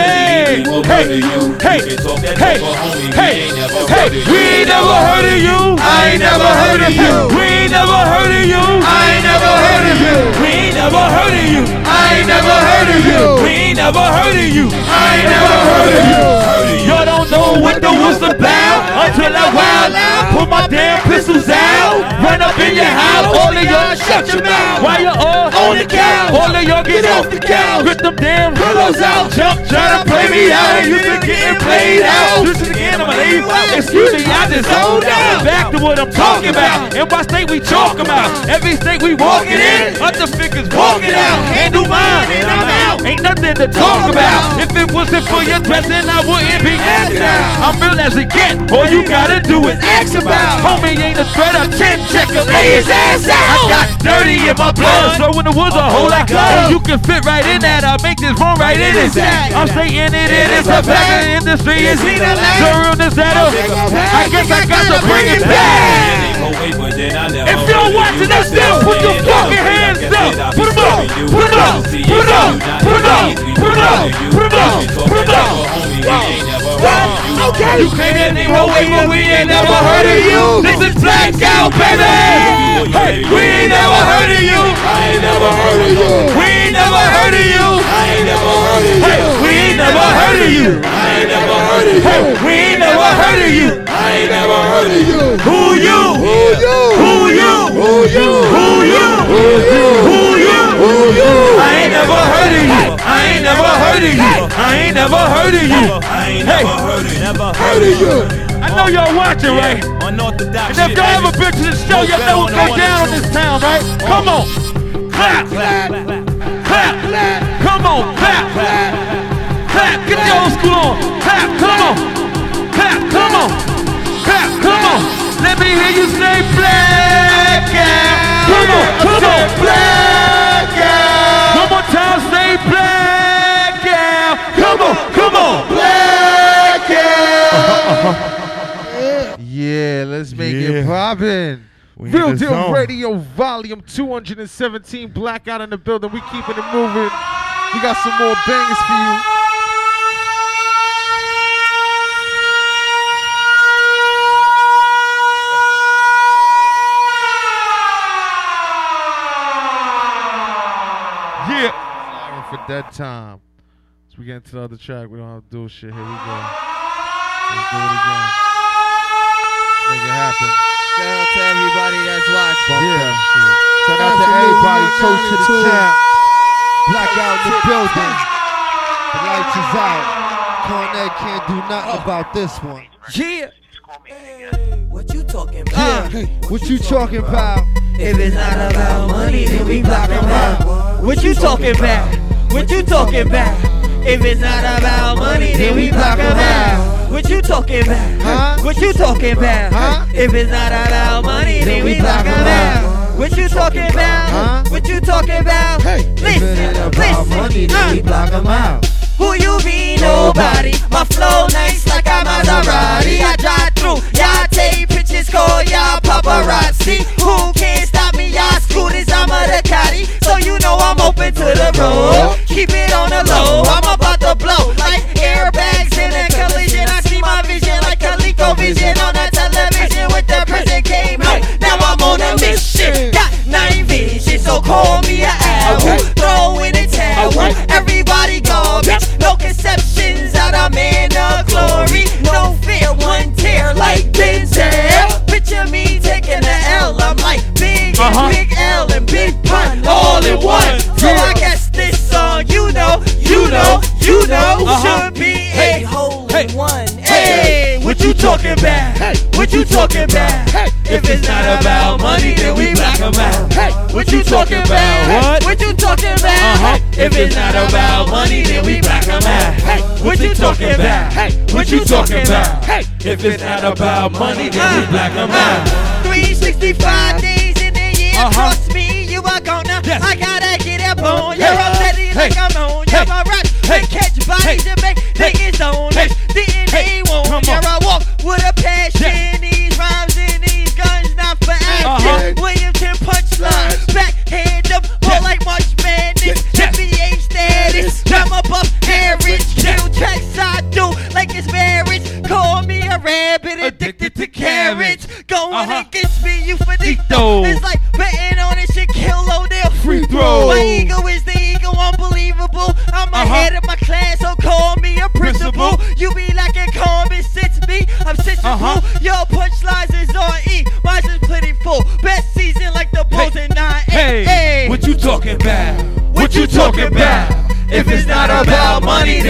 Hey, hey, hey, hey, hey. We never heard of you. I ain't never heard of you. We never heard of you. I ain't never heard of you. We never heard of you. I ain't never heard of you. We never heard of you. I ain't never heard of you. Y'all don't the whistle until I wild out. Pull my damn pistols out. Run up in your house. All of y'all shut your mouth. While you're all on the couch. All of y'all get off the couch. Rip them damn pillows out. Jump, try to play me out. You been getting played out. Is again, I'ma leave. Excuse me, I just hold out. Back to what I'm talking about. In what state we talk about. Every state we walking in. Other figures walking out. Handle mine and I'm out. Ain't nothing to talk about. If it wasn't for your dressing, I wouldn't be acting out. I'm real as it get. All you gotta do is ask about. Homie ain't a threat. I'm 10 check him, lay his ass out. I got dirty in my blood. So when the woods a whole lot of you can fit right in that. I make this room right in his act. I'm saying it, it is a fact. The industry is the realness that I guess I got to bring it back. If you're watching us still, put your fucking hands up. Put 'em up. Put 'em up. Put 'em up. Put 'em up. Put 'em up. Put 'em up. You claim your name whole way, but we ain't never heard of you. This is Blackout, baby. Hey, we ain't never heard of you. I ain't never heard of you. We ain't never heard of you. I ain't never heard of you. Hey, we ain't never heard of you. I ain't never heard of you. Hey, we ain't never heard of you. I ain't never heard of you. Who you? Who you? Who you? Who you? Who you? Who you? Who you? You? I ain't never heard of you. I ain't never heard of you. I ain't never heard of you. I ain't never heard of you. Never heard of you. I know y'all watching, right? And if y'all ever been to the show, y'all know what goes down on this town, right? Come on. clap, clap, clap, clap. Come on, clap, clap, clap. Get the old school on. Clap, come on, clap, come on, clap, come on. Let me hear you say black. Come on, come on, black Come on, come on, black girl. Yeah, let's make Yeah. it poppin'. We in Real the Deal zone. Radio Volume 217, Blackout in the building. We keeping it moving. We got some more bangers for you. Yeah. For that time. As we get into the other track, we don't have to do shit. Here we go. Let's do it again. Make it happen. Shout out to everybody that's watching. Yeah. Shout out to everybody, toast to the champ. Blackout in the building. The lights is out. Con Ed can't do nothing oh. about this one. Yeah. What you talking Yeah. about? What you talking about? If it's not about money, then we block 'em out. What you talking about? What you talking about? If it's not about money, then we block 'em out. What you talking about? Huh? What you talking about? Huh? If it's not about money, then we block 'em out. What you talking about? Huh? What you talking about? If it Listen, about money, then we block 'em out. Who you be? Nobody. My flow nice like a Maserati. I drive through. Y'all take pictures, call y'all paparazzi. Who can't stop I'm a Ducati. So you know I'm open to the road. Keep it on the low. I'm about to blow like airbags in a collision. I see my vision like ColecoVision on the television with the prison came out. Now I'm on a mission. Got nine visions, so call me a owl. Throw in the towel. Everybody garbage. No conceptions Uh-huh. big L and big pun all in one. So I guess this song, you know, you know, you know, Uh-huh. should be a Hold Hey. one. Hey, what you talking about? What you talking about? If it's not about money, then we black 'em out. What you talking about? What? What you talking about? Uh-huh. If it's not about money, then we black 'em out. What you talking about? What you talking about? If it's not about money, then we black 'em out. 365 days in Uh-huh. trust me, you are gonna. Yes. I gotta get up on. Hey. You're upsetting Hey. like I'm on. Hey. You're a rap Hey. and catch bodies Hey. and make Hey. niggas on Hey. it. Didn't Hey. they want? Come You're on. a walk with a passion. Yeah. These rhymes and these guns not for action. Uh-huh. Williamson punchlines, backhand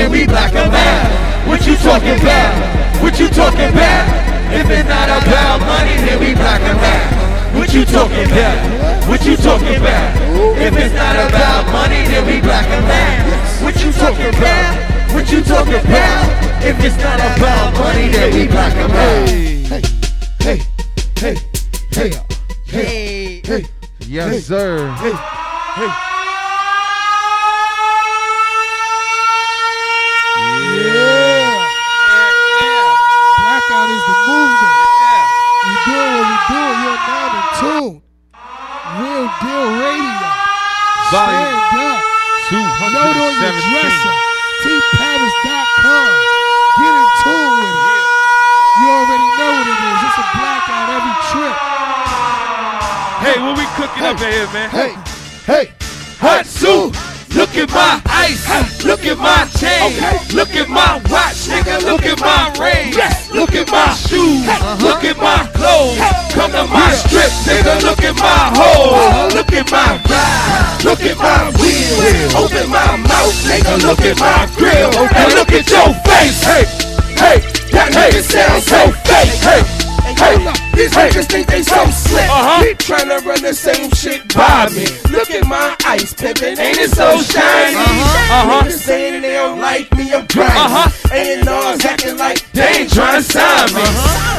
then we black 'em out. What you talking about? What you talking about? If it's not about money, then we black 'em out. What you talking about? What you talking about? If it's not about money, then we black 'em out. What you talking about? What you talking about? If it's not about money, then we black 'em out. Hey, hey, hey, hey, Hey. hey, Yes, sir. hey, hey. Me. Look at my ice pimpin', ain't it so shiny? Uh-huh. Niggas saying they don't like me, I'm grimy. Uh-huh. And Nas acting like they ain't tryna sign me.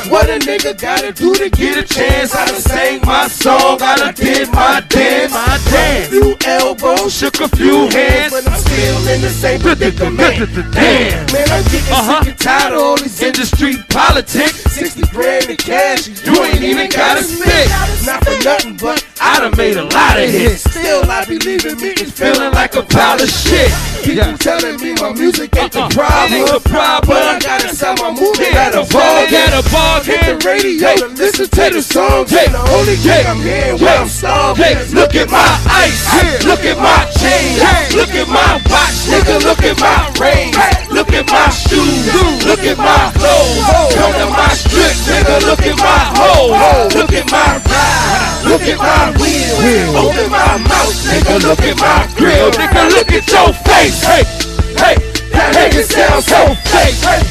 What a nigga gotta do to get a chance? I done sang my song, I done did my dance. My dance. Few elbows, shook a few hands, but I'm still in the same predicament. Damn, man, I'm getting Uh-huh. sick and tired of all this industry politics. 60 grand in cash, you ain't even gotta spit. Not for nothing, but I done made a lot of hits. Still, I be leaving meetings feeling like a pile of shit. People telling me my music ain't the problem. Ain't the problem. But I gotta sell my movie Yeah. at a ball At a ball Hit the radio Hey. to listen to the songs. Hey. And the only thing I'm hearing when I'm starving Hey. is look at my ice. Look at my chain. Look at my watch. Nigga, look at my ring. Look at my shoes. Look at my clothes. Come to my strip, nigga. Look at my hoe. Look at my ride. Look at my wheel. Open my mouth, nigga. Look at my grill. Nigga, look at your face. Hey, hey, that nigga sound so fake. Hey,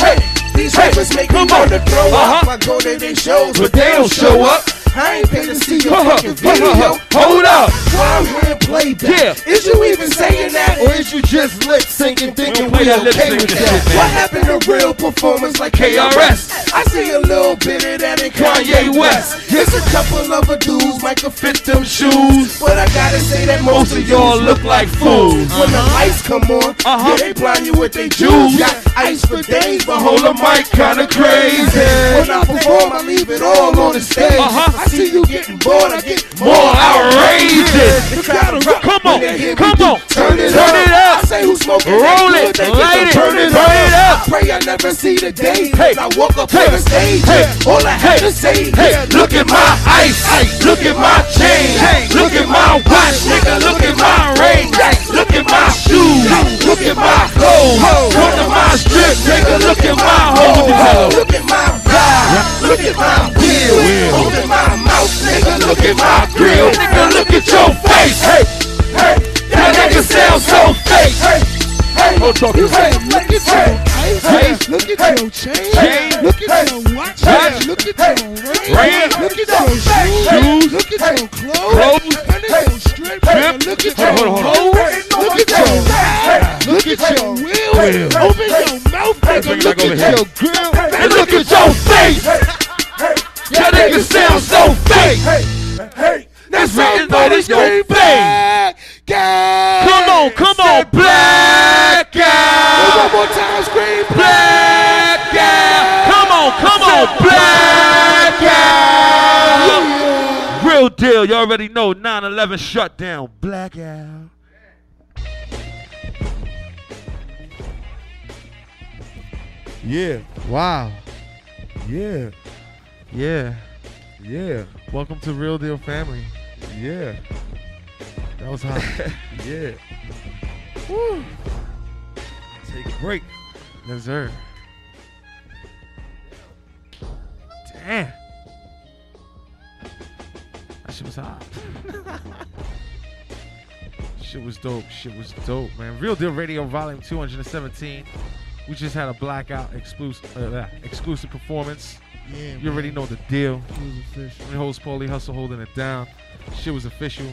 hey, these rappers make me wanna throw up. I go to their shows, but they don't show up. I ain't paid to see your Uh-huh. fucking video. Uh-huh. Hold up. Why I'm hearing playback? Yeah. Is you even saying that, or is you just lip syncing, thinking play we that okay with that? What happened to real performance like KRS? I see a little bit of that in Kanye West. There's a couple of a dudes might could fit them shoes, but I gotta say that most of y'all look like fools. When the lights come on, yeah, they blind you with they jewels. Got ice for days, but hold a mic kinda crazy. When I perform, I leave it all on the stage. I see you getting bored, I get more outrageous. Will rock Come on, they hear me come on, turn it up. I say who's smoking, Roll it, light it, turn it up. I pray I never see the day. I walk up on the stage, all I had to say, hey, look at my ice, look at my chain, look at my watch, nigga, look at my ring, look at my shoes, look at my clothes, look at my strip, nigga, look at my hoe, look at my look at my wheel, open my mouth, nigga, look at my grill, nigga, look at your face, hey, hey, that nigga sound so fake, hey, hey, say, look at your ice, look at your chain, look at your watch, look at your ring, look at your shoes, look at your clothes, look at your clothes, look at your ride, look at your wheel, open your mouth, nigga, look at your grill, and look at your face. That nigga sound so fake. Hey, That's written on screen face. Come on, come on, black guy. One more time, scream deal, you already know 9/11 shutdown. Blackout. Yeah. Wow. Yeah. Yeah. Yeah. Welcome to Real Deal Family. Yeah. That was hot. yeah. Woo. Take a break. Yes, sir. Damn. That shit was hot. shit was dope. Shit was dope, man. Real Deal Radio Volume 217. We just had a blackout exclusive uh, exclusive performance. Yeah, You already know the deal. It was official. My host Paulie Hustle holding it down. Shit was official.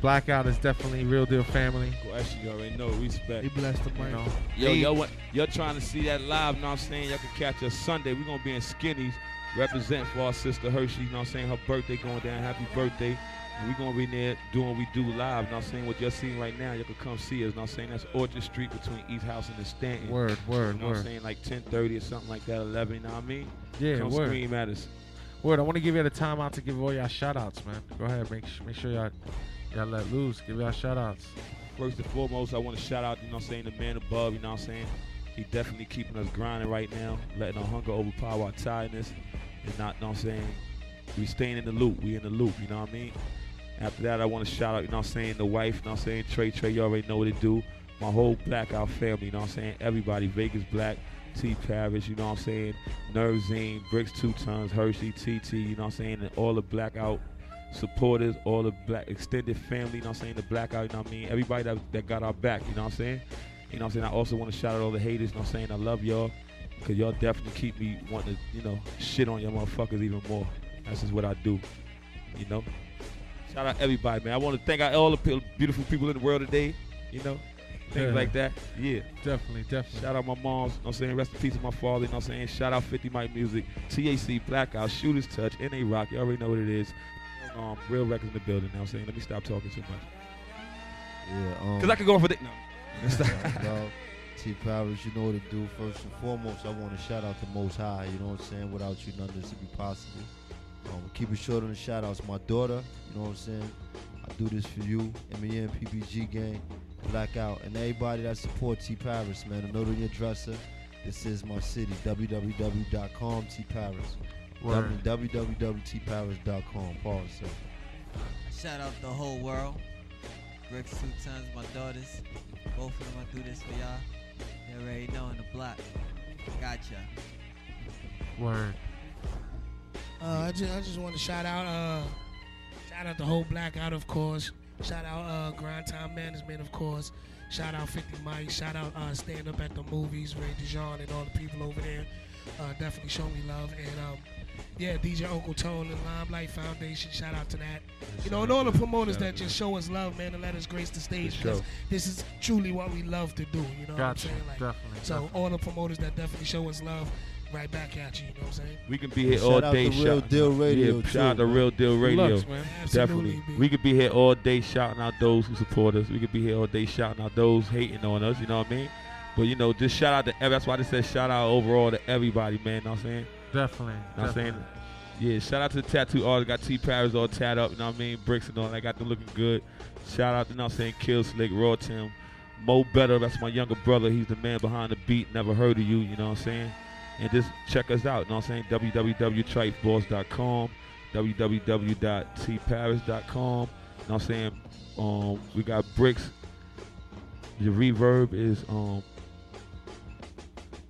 Blackout is definitely real deal family. Well, actually, you already know. Respect. He blessed the mic. You know, Yo, yo, what? You're trying to see that live, know what I'm saying? Y'all can catch us Sunday. We're going to be in Skinnies representing for our sister Hershey, you know what I'm saying? Her birthday going down. Happy birthday. And we're going to be there doing what we do live, you know what I'm saying? What you're seeing right now, you can come see us, you know what I'm saying? That's Orchard Street between East Houston and the Stanton. Word, word, You know what I'm saying? Like 10:30 or something like that, 11, you know what I mean? Yeah, come word. scream at us. Word, I want to give you the time out to give all y'all shout outs, man. Go ahead, make, make sure y'all, y'all let loose. Give y'all shout outs. First and foremost, I want to shout out, you know what I'm saying, the man above, you know what I'm saying? He definitely keeping us grinding right now, letting our hunger overpower our tiredness, and not, you know what I'm saying, we staying in the loop. We in the loop, you know what I mean? After that, I want to shout out, you know what I'm saying, the wife, you know what I'm saying, Trey Trey, you already know what it do. My whole blackout family, you know what I'm saying, everybody, Vegas Black, T Paris, you know what I'm saying, Nerzine, Bricks Two Tons, Hershey, TT, you know what I'm saying, and all the blackout supporters, all the black extended family, you know what I'm saying, the blackout, you know what I mean, everybody that, that got our back, you know what I'm saying. You know what I'm saying? I also want to shout out all the haters, you know what I'm saying? I love y'all. Cause y'all definitely keep me wanting to, you know, shit on y'all motherfuckers even more. That's just what I do. You know? Shout out everybody, man. I want to thank all the beautiful people in the world today. You know? Things Yeah. like that. Yeah. Definitely, definitely. Shout out my moms, you know what I'm saying? Rest in peace to my father, you know what I'm saying? Shout out 50 Mike Music, TAC, Blackout, Shooters Touch, NA Rock. You already know what it is. Um, real records in the building, Now I'm saying? Let me stop talking too much. Yeah, um, Because I could go on for the. No. T Powers, you know what to do. First and foremost, I want to shout out the Most High. You know what I'm saying? Without you, none of this would be possible. Um, keep it short on the shout outs. My daughter, you know what I'm saying? I do this for you, MEN, PPG gang, Blackout, and everybody that supports T Paris, man. A note on your dresser. This is my city, www.com T Paris. Word. www.tparis.com. Pause. sir. Shout out the whole world. Bricks two tons, my daughters. Both of them I do this for y'all. You already know in the block. Gotcha. Word. Uh, I just I just want to shout out uh shout out the whole blackout of course. Shout out uh Grind Time Management of course. Shout out 50 Mike. Shout out uh Stand Up at the Movies, Ray Dijon and all the people over there. Uh, definitely show me love and um yeah, DJ Uncle Tone and Limelight Foundation. Shout out to that. You know, and all the promoters that just show us love, man, and let us grace the stage. For Because this is truly what we love to do. You know what I'm saying? Like, Definitely, So definitely. all the promoters that definitely show us love, right back at you. You know what I'm saying? We can be here all day. Shout all out day. to Real Deal Radio, Yeah, too, shout out to. Real Deal Radio. Lux, man. Definitely. B. We could be here all day shouting out those who support us. We could be here all day shouting out those hating on us. You know what I mean? But you know, just shout out to every. That's why they said shout out overall to everybody, man. You know what I'm saying? Definitely. You know what I'm saying? Yeah, shout out to the tattoo artist. Got T Paris all tatted up, you know what I mean? Bricks and all that. Got them looking good. Shout out to, you know what I'm saying, Kill Slick, Raw Tim. Mo Better, that's my younger brother. He's the man behind the beat. Never heard of you, you know what I'm saying? And just check us out, you know what I'm saying? www.trifeboss.com, www.tparis.com. You know what I'm saying? Um, we got Bricks. The reverb is um,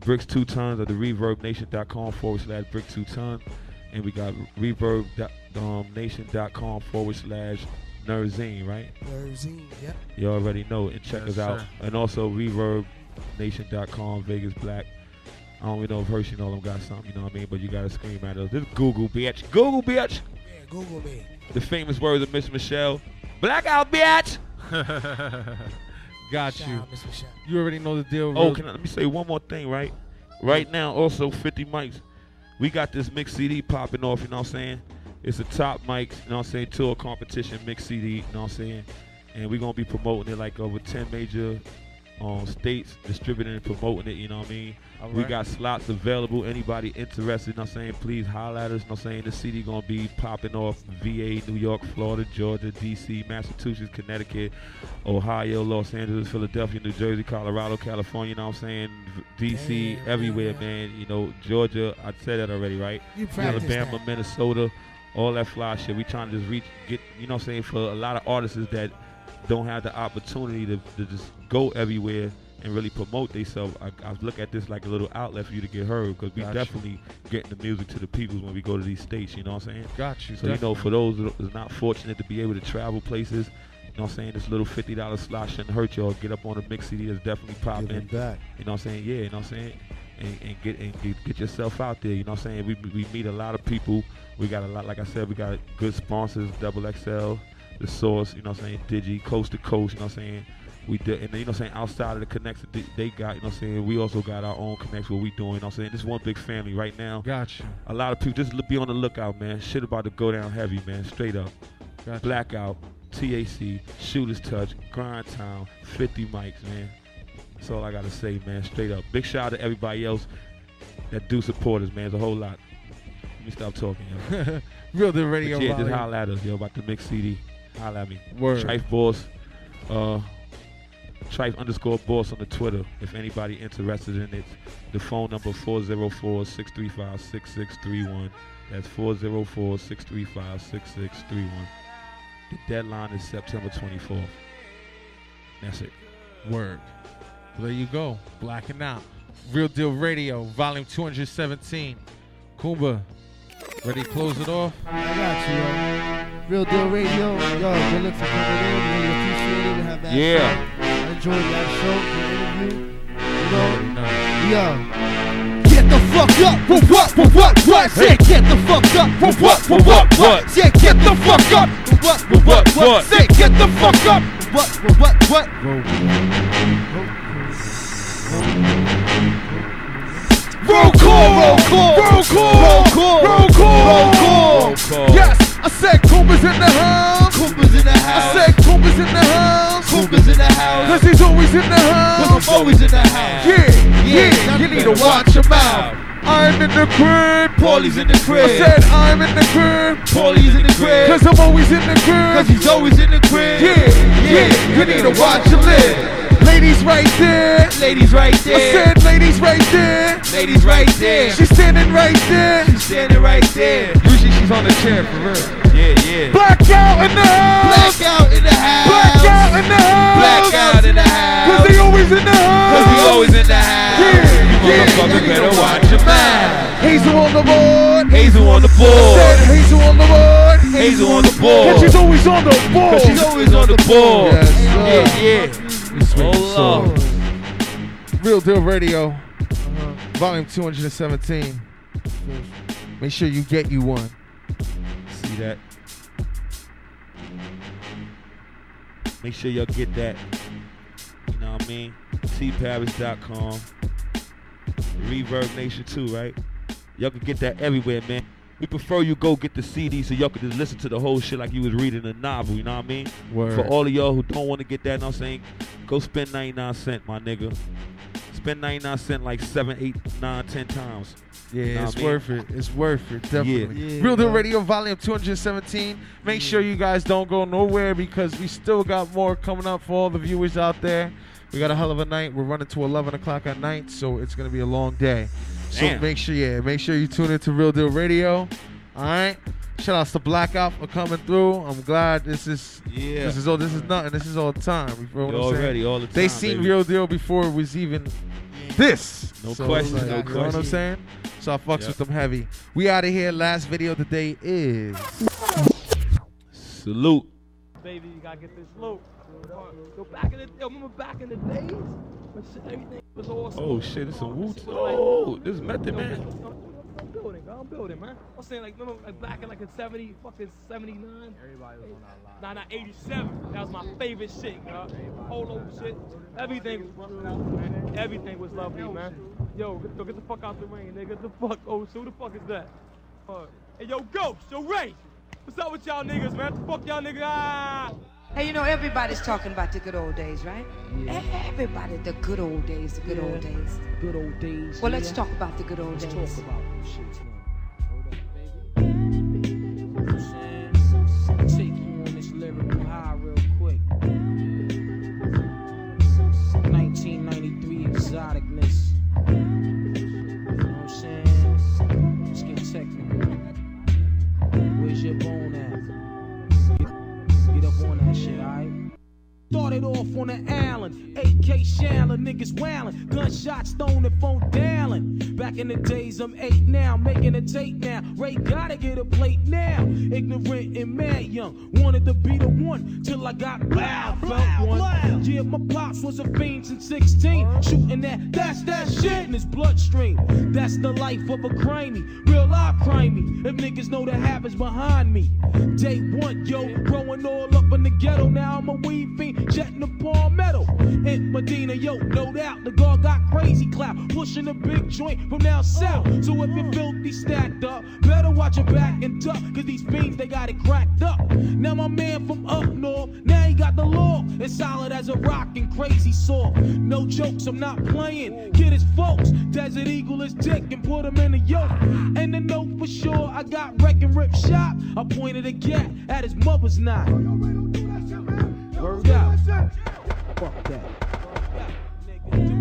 bricks two tons of the reverbnation.com forward slash brick two ton. And we got reverbnation.com um, forward slash Nerzine, right? Nerzine, yep. You already know. And check Yes, us out. And also reverbnation.com, Vegas Black. I don't even know if Hershey and all them got something, you know what I mean? But you gotta scream at us. This is Google, bitch. Google, bitch. Yeah, Google me. The famous words of Miss Michelle. Blackout, bitch. Got Shout you. out, Miss You already know the deal. Oh, can I, let me say one more thing, right? Right now, also 50 mics. We got this mix CD popping off, you know what I'm saying? It's a top mics, you know what I'm saying, tour competition mix CD, you know what I'm saying? And we're gonna be promoting it like over 10 major um, states, distributing and promoting it, you know what I mean? We got slots available. Anybody interested, you know what I'm saying, please holler at us, you know what I'm saying? The CD gonna be popping off VA, New York, Florida, Georgia, DC, Massachusetts, Connecticut, Ohio, Los Angeles, Philadelphia, New Jersey, Colorado, California, you know what I'm saying? DC, everywhere, yeah. man. You know, Georgia, I said that already, right? You Alabama, that. Minnesota, all that fly shit. We trying to just reach, get, you know what I'm saying, for a lot of artists that don't have the opportunity to, to just go everywhere and really promote themselves. I, I look at this like a little outlet for you to get heard because we definitely getting the music to the people when we go to these states, you know what I'm saying? Got you. So, you know, for those that is not fortunate to be able to travel places, you know what I'm saying, this little $50 slot shouldn't hurt y'all. Get up on a mix CD that's definitely popping. You know what I'm saying? Yeah, you know what I'm saying? And, and get and get, get yourself out there. You know what I'm saying? We, we meet a lot of people. We got a lot, like I said, we got good sponsors, Double XL, The Source, you know what I'm saying? Digi, Coast to Coast, you know what I'm saying? We did, and you know what I'm saying? Outside of the connections that they got, you know what I'm saying? We also got our own connects, what we doing, you know what I'm saying? This is one big family right now. Gotcha. A lot of people, just be on the lookout, man. Shit about to go down heavy, man. Straight up. Gotcha. Blackout, TAC, Shooters Touch, Grind Time, 50 mics, man. That's all I gotta say, man. Straight up. Big shout out to everybody else that do support us, man. It's a whole lot. Let me stop talking, yo. Real But Radio. yeah, just holla at us, yo, about the mix CD. Holla at me. Word. Trife Boss, uh, Trife underscore Boss on the Twitter. If anybody interested in it, the phone number 404-635-6631. That's 404-635-6631. The deadline is September 24th. That's it. Word. There you go. Blacking out. Real Deal Radio, volume 217. Kumba, ready to close it off? I got you, yo. Real Deal Radio. Yo, good luck for coming in. Really appreciate it have that Yeah. show. I enjoyed that show, the interview. You know, yo. Get fuck up. For what? For what? What? Say get the fuck up. For what? For what? What? Say get the fuck up. For what? For what? What? Say get the fuck up. What? For what? What? Roll call, roll call, roll call, roll call, roll call, roll call. Yes, said Cooper's in the house. Cooper's in the house. I said Cooper's in the house. Cooper's in the house. Cause he's always in the house. Cause I'm always in the house. Yeah, Yeah, yeah, you need to watch your mouth. I'm in the crib. Paulie's in the crib. I said I'm in the crib. Paulie's in the crib. Cause I'm always in the crib. Cause he's always in the crib. Yeah, yeah, you need to watch your lid. Ladies right there. Ladies right there. I said ladies right there. Ladies right there. She's standing right there. She's standing right there. Usually she's on the chair for real. Yeah, yeah. Blackout in the house. Blackout in the house. Blackout in the house. Blackout in the house. Cause they always in the house. Cause we always in the house. Yeah, You yeah. motherfuckers better watch your mouth. Hazel on the board. Hazel on the I board. said Hazel on the board. Hazel on the board. Cause she's always on the board. Cause she's always on the board. Yes, sir. Yeah, yeah. Oh, Lord. Real Deal Radio, volume 217. Make sure you get you one. See that? Make sure y'all get that. You know what I mean? tparis.com. Reverb Nation too, right? Y'all can get that everywhere, man. We prefer you go get the CD so y'all can just listen to the whole shit like you was reading a novel, you know what I mean? Word. For all of y'all who don't want to get that, you know what I'm saying? Go spend 99 cent, my nigga. Spend 99 cent like 7, 8, 9, 10 times. Yeah, Know it's I mean? worth it. It's worth it, definitely. Yeah. Real Deal Radio, volume 217. Make sure you guys don't go nowhere because we still got more coming up for all the viewers out there. We got a hell of a night. We're running to 11 o'clock at night, so it's going to be a long day. So make sure, yeah, make sure you tune into Real Deal Radio. All right. Shout outs to Blackout for coming through. I'm glad this is Yeah. this is all this is nothing. This is all the time. You feel what I'm saying? Already, all the They time, seen baby. Real Deal before it was even this. No So question, it's no You know what I'm saying? So I fucks Yep. with them heavy. We out of here. Last video of the day is Salute. Baby, you gotta get this loop. Yo, back in the, yo, remember back in the days when shit, everything was awesome. Oh shit, it's some Wu. Oh, this is Method Man. I'm building, bro. I'm building, man. I'm saying like, remember like back in like in 70, fucking 79. Everybody was on that line. Nah, nah, 87. That was my favorite shit, bro. Polo shit. Everything was man. Everything was lovely, man. Yo, get, yo, get the fuck out the rain, nigga. Get the fuck, oh, so who the fuck is that? Uh, hey, yo, Ghost, yo, Rae. What's up with y'all niggas, man? The fuck y'all niggas? Ah! Hey, you know, everybody's talking about the good old days, right? Yeah. Everybody, the good old days, the good Yeah. old days. Good old days. Well, let's talk about the good old Let's days. Shits. Hold up, baby. Started off on the island, AK Shallow, niggas wailing, gunshots thrown and phone dialing. Back in the days, I'm eight now, making a tape now. Rae gotta get a plate now. Ignorant and mad young, wanted to be the one till I got loud. Felt one. Yeah, my pops was a fiend since 16, shooting that, that's that shit in his bloodstream. That's the life of a crimey, real life crimey. If niggas know the habits behind me. Day one, yo, growing all up in the ghetto. Now I'm a weed fiend, jetting the palmetto. In Medina, yo, no doubt, the guard got crazy clout, pushing a big joint from down south. So if you're filthy stacked up, better watch your back and duck, cause these fiends, they got it cracked up. Now my man from up north, now he got the law, as solid as a rock and crazy saw. No jokes, I'm not playing. Get his folks, Desert Eagle is dick and put him in a yoke. And the note for sure, I got wreck and rip shot. I pointed a gat at his mother's knot. Word out. Fuck that.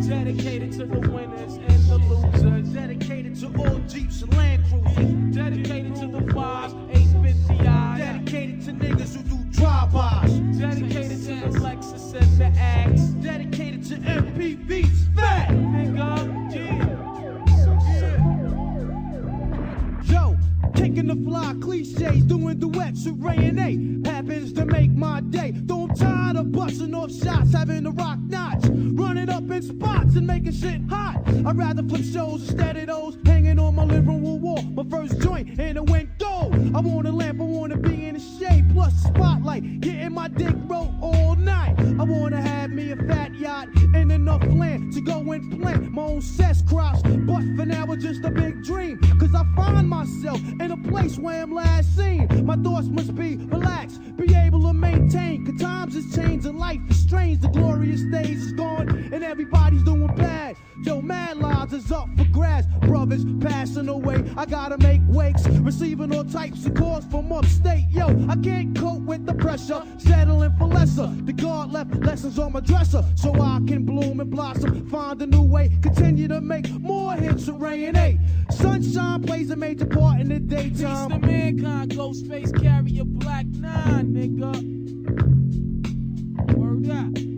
Dedicated to the winners and the losers. Dedicated to all Jeeps and Land Cruisers. Dedicated to the fives, 850i. Dedicated to niggas who do drive-bys. Dedicated to the Lexus and the Axe. Dedicated to MPVs. Fat nigga, yeah. Kicking the fly cliches, doing duets with Ray and A. Happens to make my day. Though I'm tired of busting off shots, having to rock knots, running up in spots. and making shit hot. I'd rather flip shows instead of those hanging on my living room wall. My first joint and it went gold. I want a lamp, I wanna be in the shade, plus spotlight, getting my dick broke wanna have me a fat yacht and enough land to go and plant my own cess crops. But for now, it's just a big dream. Cause I find myself in a place where I'm last seen. My thoughts must be relaxed, be able to maintain. Cause times is changed and life is strange. The glorious days is gone and everybody's doing bad. Yo, mad lives is up for grabs. Brothers passing away. I gotta make wakes, receiving all types of calls from upstate. Yo, I can't cope with the pressure, lesser. The God left lessons on my dresser so I can bloom and blossom. Find a new way, continue to make more hits with Ray and A. Sunshine plays a major part in the daytime. Peace to mankind, Ghostface carry a black nine, nigga. Word up.